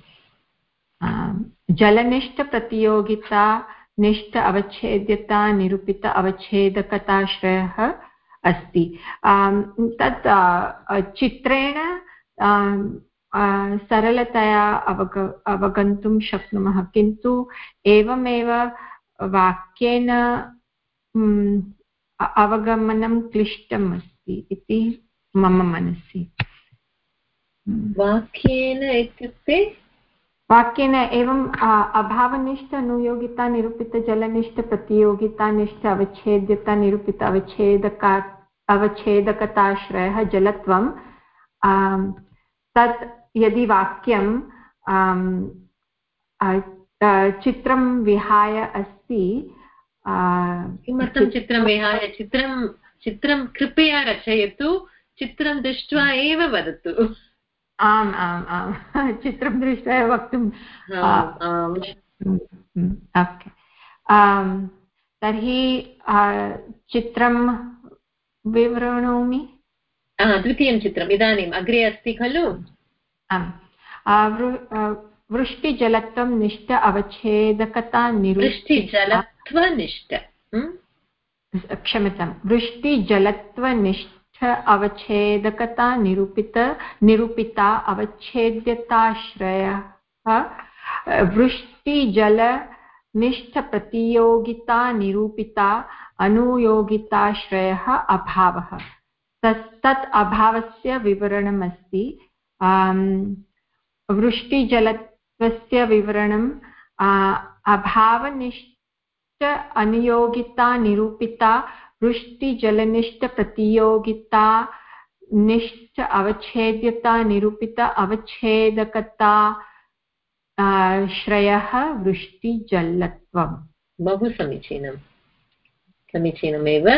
जलनिष्ठप्रतियोगिता निष्ठ अवच्छेद्यता निरूपित अवच्छेदकताश्रयः अस्ति। तत् चित्रेण सरलतया अवग अवगन्तुं शक्नुमः। किन्तु एवमेव वाक्येन अवगमनं क्लिष्टम् अस्ति इति मम मनसि। वाक्येन इत्युक्ते? वाक्येन एवम् अभावनिष्ठ अनुयोगिता निरूपित जलनिष्ठ प्रतियोगिता निष्ठ अवच्छेद्यता निरूपित अवच्छेदका अवच्छेदकताश्रयः जलत्वम् आम्, तत् यदि वाक्यं चित्रं विहाय अस्ति किमर्थं चित्रं विहाय? चित्रं चित्रं कृपया रचयतु चित्रं दृष्ट्वा एव वदतु। आम् आम् आम् चित्रं दृष्ट्वा एव वक्तुं। ओके। तर्हि चित्रं विवृणोमि? द्वितीयं चित्रम् इदानीम् अग्रे अस्ति खलु? आम्। वृष्टिजलत्वं निष्ठ अवच्छेदकता हम्? क्षम्यतां वृष्टिजलत्वनिष्ठ अवच्छेदकता निरूपित निरूपिता अवच्छेद्यताश्रयः। वृष्टिजलनिष्ठप्रतियोगिता निरूपिता अनुयोगिताश्रयः अभावः। तत् तत् अभावस्य विवरणमस्ति। वृष्टिजलत्वस्य विवरणं आ, अभावनिष्ठ अनुयोगिता निरूपिता वृष्टिजलनिष्ठप्रतियोगिता निष्ठ अवच्छेद्यता निरूपित अवच्छेदकता श्रयः वृष्टिजलत्वम्। बहु समीचीनं। समीचीनमेव।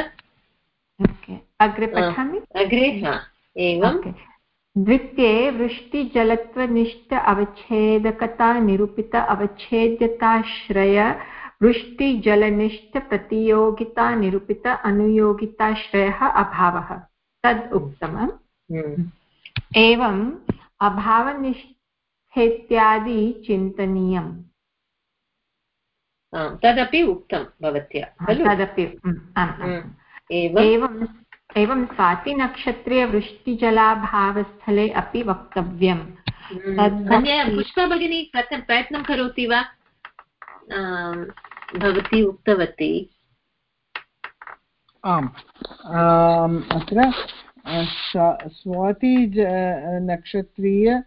अग्रे पठामि? अग्रे एवम्। ओके। द्वितीये वृष्टिजलत्वनिष्ठ अवच्छेदकता निरूपित अवच्छेद्यताश्रय वृष्टिजलनिष्ठप्रतियोगिता निरूपित अनुयोगिताश्रयः अभावः। तद् उक्तम् हम्म, एवम् अभावनिष्ठेत्यादि चिन्तनीयम्। तदपि उक्तं भवत्या खलु? तदपि mm, एवं स्वातिनक्षत्रीयवृष्टिजलाभावस्थले अपि वक्तव्यम्। हम्म, पुष्पा भगिनी कथं प्रयत्नं करोति वा? भवती उक्तवती। आम् अत्र अ, स्वाति नक्षत्रीय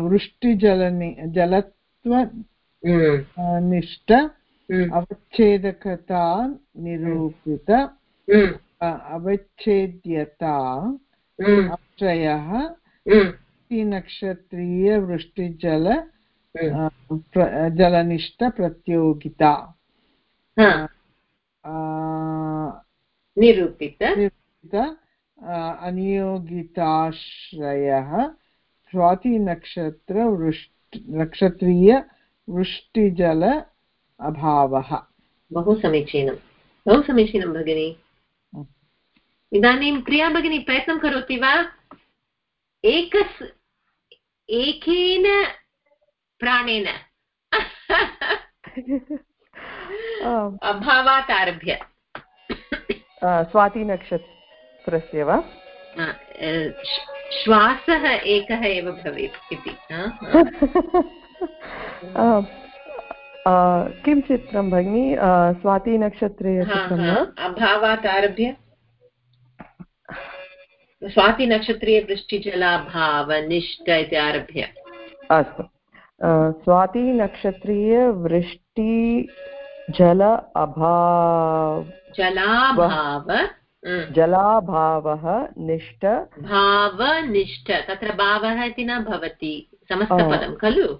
वृष्टिजलनि जलत्व हम्म, निष्ठ हम्म, अवच्छेदकता निरूपित। अवच्छेद्यता हम्म, आश्रयः हम्म, नक्षत्रीयवृष्टिजल हम्म। प्र- जलनिष्ठप्रतियोगिता निरूपित। अनियोगिताश्रयः स्वातिनक्षत्रवृष्टि नक्षत्रीयवृष्टिजल अभावः। बहु समीचीनं। बहु समीचीनं भगिनि। इदानीं प्रिया भगिनी प्रयत्नं करोति वा? एकस् एकेन प्राणेन। अभावात् आरभ्य। स्वातिनक्षत्रस्य वा? श्वासः एकः एव भवेत् इति। किं चित्रं भगिनि? स्वातिनक्षत्रे चित्रं अभावात् आरभ्य। स्वातिनक्षत्रीयवृष्टिजलाभावनिष्ठ इति आरभ्य। अस्तु। स्वातिनक्षत्रीयवृष्टि जल अभाव जलाभाव जलाभावः निष्ठ। भावनिष्ठ तत्र भावः इति न भवति समस्तपदं खलु?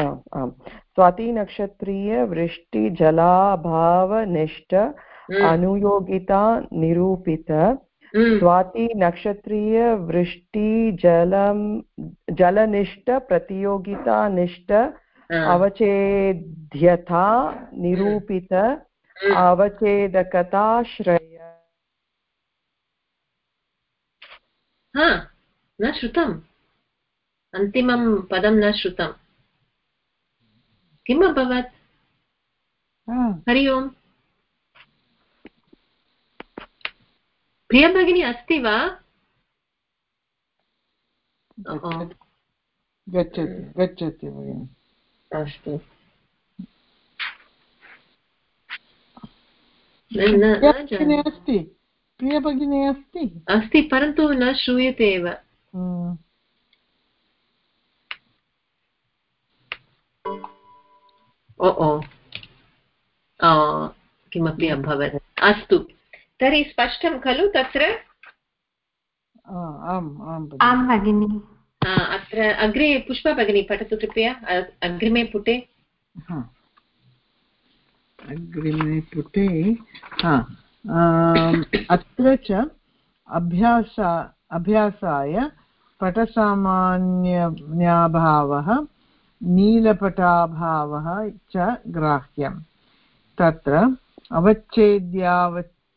आम्। स्वातिनक्षत्रीयवृष्टिजलाभावनिष्ठ हम्म, अनुयोगिता निरूपित। स्वातिनक्षत्रीयवृष्टिजलं जलनिष्ठ प्रतियोगितानिष्ठ हा, अवचेद्यथा निरूपित हम्म, अवचेदकताश्रय हा, न श्रुतम्। अन्तिमं पदं न श्रुतम्। किम् अभवत् हरि ओम्। प्रिया भगिनी अस्ति वा? गच्छति। गच्छति भगिनि। अस्तु। न न- न प्रियभगिनी जाने। अस्ति अस्ति। अस्ति परन्तु न श्रूयते एव। हम्म, ओ। ओ किमपि अभवत्। अस्तु। तर्हि स्पष्टं खलु तत्र? आ, आम् आम् भगिनि। अत्र अग्रे पुष्पा भगिनी पठतु कृपया अग्रिमे पुटे। अग्रिमे पुटे। अत्र च अभ्यास अभ्यासाय पटसामान्याभावः नीलपटाभावः च ग्राह्यम्। तत्र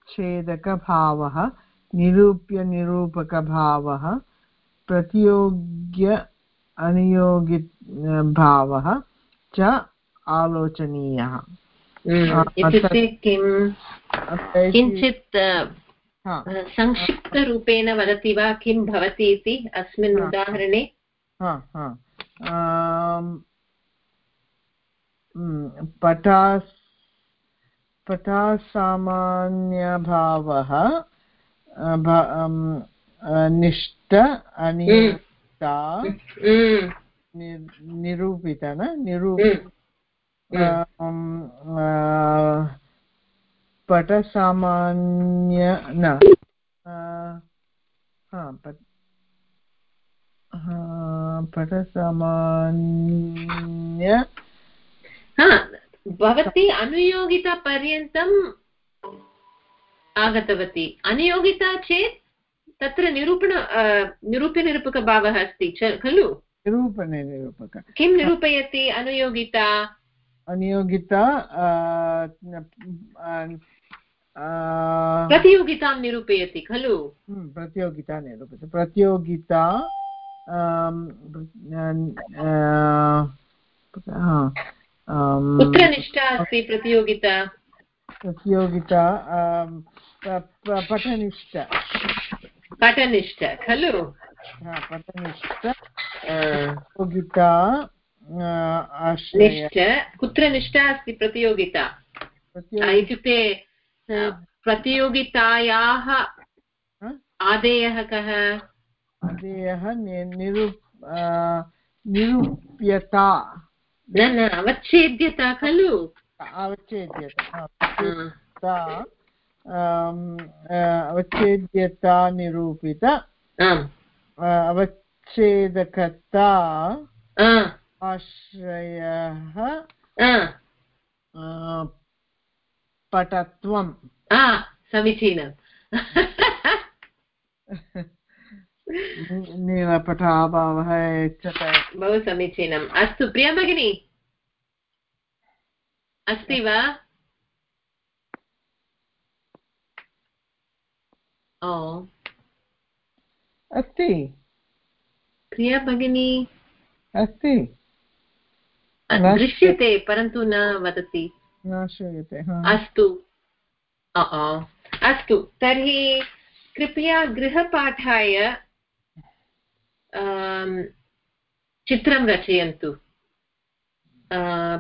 अवच्छेद्यावच्छेदकभावः निरूप्यनिरूपकभावः प्रतियोग्य अनियोगि भावः च आलोचनीयः। इत्युक्ते किं? किञ्चित् संक्षिप्तरूपेण वदति वा? किं भवति इति अस्मिन् उदाहरणे? हा, हा। पटास् पटासामान्यभावः भ- अम्, निष्ठ नि- निरूपित न? हम्म, पटसामान्य न। पट- पटसामान्य। हा भवती अनुयोगितापर्यन्तम् आगतवती। अनुयोगिता चेत् तत्र निरूपण अ, निरूप्यनिरूपकभावः अस्ति च खलु? निरूपणे निरूपक किं निरूपयति अनुयोगिता? अनियोगिता अ, अ, प्रतियोगितां निरूपयति खलु? प्रतियोगिता निरूपते प्रतियोगिता अ, आम्, कुत्र निष्ठा अस्ति प्रतियोगिता? प्रतियोगिता आम्, प- प- पठनिष्ठ। खलु। पठनिष्ठ। प्रतियोगिता निष्ठ कुत्र निष्ठा अस्ति प्रतियोगिता? इत्युक्ते प्रतियोगितायाः आदेयः कः? आदेयः निरूप्यता। न न अवच्छेद्यता खलु? अवच्छेद्यता ता अवच्छेद्यता निरूपित अवच्छेदकता आश्रयः आ, समीचीनम् नीलपटाभावः बहु समीचीनम्। अस्तु प्रिया भगिनी। अस्ति वा? ओ। अस्ति। प्रिया भगिनी। अस्ति। दृश्यते परन्तु न वदति। न श्रूयते अस्तु. अस्तु तर्हि कृपया गृहपाठाय चित्रं रचयन्तु अ,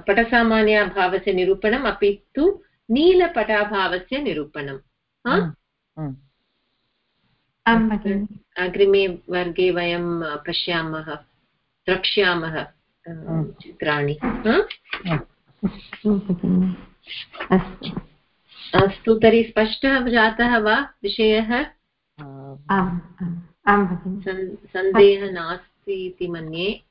पटसामान्याभावस्य निरूपणम् अपि तु नीलपटाभावस्य निरूपणं। आं भगिनि अग्रिमे वर्गे वयं पश्यामः द्रक्ष्यामः। चित्राणि हा? अस्तु तर्हि स्पष्टः जातः वा विषयः आं भगिनि। सन्- सन्देहः नास्ति इति मन्ये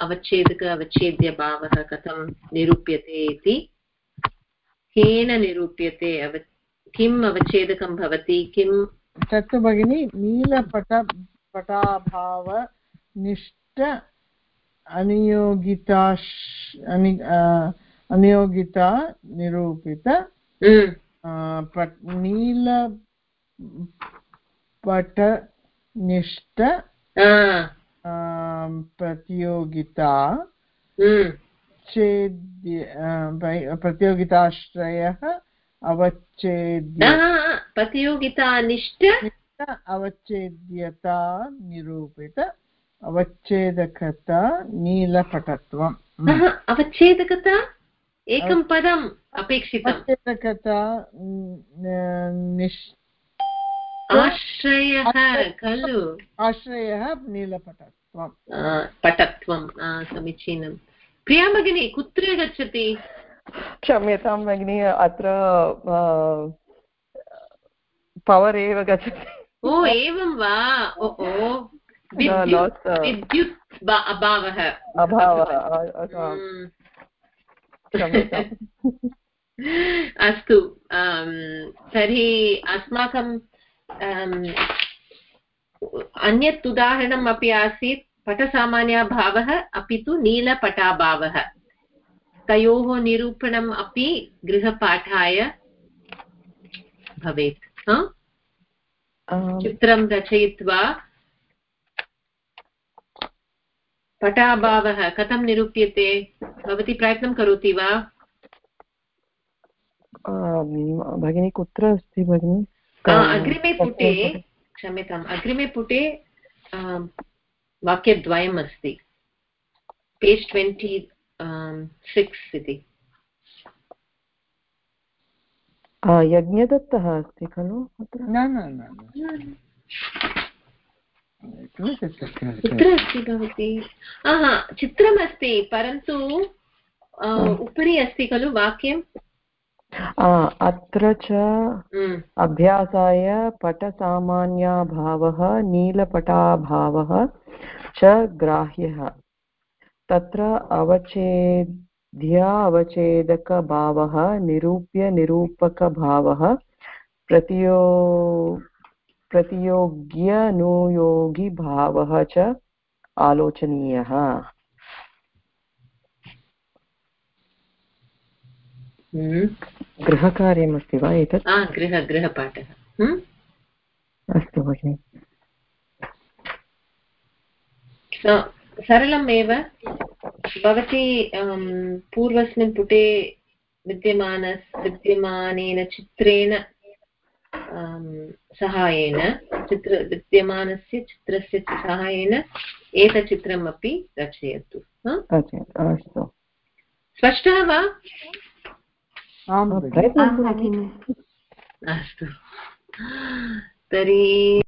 अवच्छेदक अवच्छेद्यभावः कथं निरूप्यते इति? केन निरूप्यते अव किम् अवच्छेदकं भवति? किं तत्तु भगिनि नीलपट पटाभावनिष्ठ अनियोगिताश् अनि अनियोगिता निरूपित हम्म, आम्, प्रतियोगिता हम्म, चेद्य प्रतियोगिताश्रयः अवच्छेद्य प्रतियोगितानिष्ठ अवच्छेद्यता निरूपित अवच्छेदकता नीलपटत्वम्। अवच्छेदकता? एकं पदम् अपेक्षितम्। अवच्छेदकता न- निश् आश्रयः खलु। आश्रयः नीलपटत्वम्। आ, पटत्वं समीचीनं प्रिया भगिनी कुत्र गच्छति? क्षम्यतां भगिनि अत्र पवर् एव गच्छति। ओ एवं वा? ओ ओ। विद्युत् uh, अभावः। अभावः हम्म, अस्तु तर्हि अस्माकं अन्यत् उदाहरणम् अपि आसीत् पटसामान्याभावः अपि तु नीलपटाभावः। तयोः निरूपणम् अपि गृहपाठाय भवेत्। हा? चित्रं रचयित्वा पटाभावः कथं निरूप्यते? भवती प्रयत्नं करोति वा? भगिनी कुत्र अस्ति भगिनि? अग्रिमे पुटे क्षम्यताम् अग्रिमे पुटे आम्, वाक्यद्वयम् अस्ति पेज् ट्वेण्टि सिक्स् इति आ, यज्ञदत्तः अस्ति खलु अत्र न न न न कुत्र अस्ति भवती आहा चित्रमस्ति परन्तु आ, उपरि अस्ति खलु वाक्यं आ, अत्र च हम्म, अभ्यासाय पटसामान्याभावः नीलपटाभावः च ग्राह्यः। तत्र अवच्छेद्य अवच्छेदकभावः निरूप्य निरूपकभावः प्रतियो प्रतियोग्यनुयोगिभावः च आलोचनीयः। गृहकार्यमस्ति वा एतत् आ गृह गृहपाठः हम्म? अस्तु भगिनि स- सरलमेव भवती अं, पूर्वस्मिन् पुटे विद्यमान विद्यमानेन चित्रेण अं, सहायेन चित्र विद्यमानस्य चित्रस्य सहायेन एतच्चित्रमपि रचयतु अस्तु स्पष्टः वा आं भगिनि। अस्तु तर्हि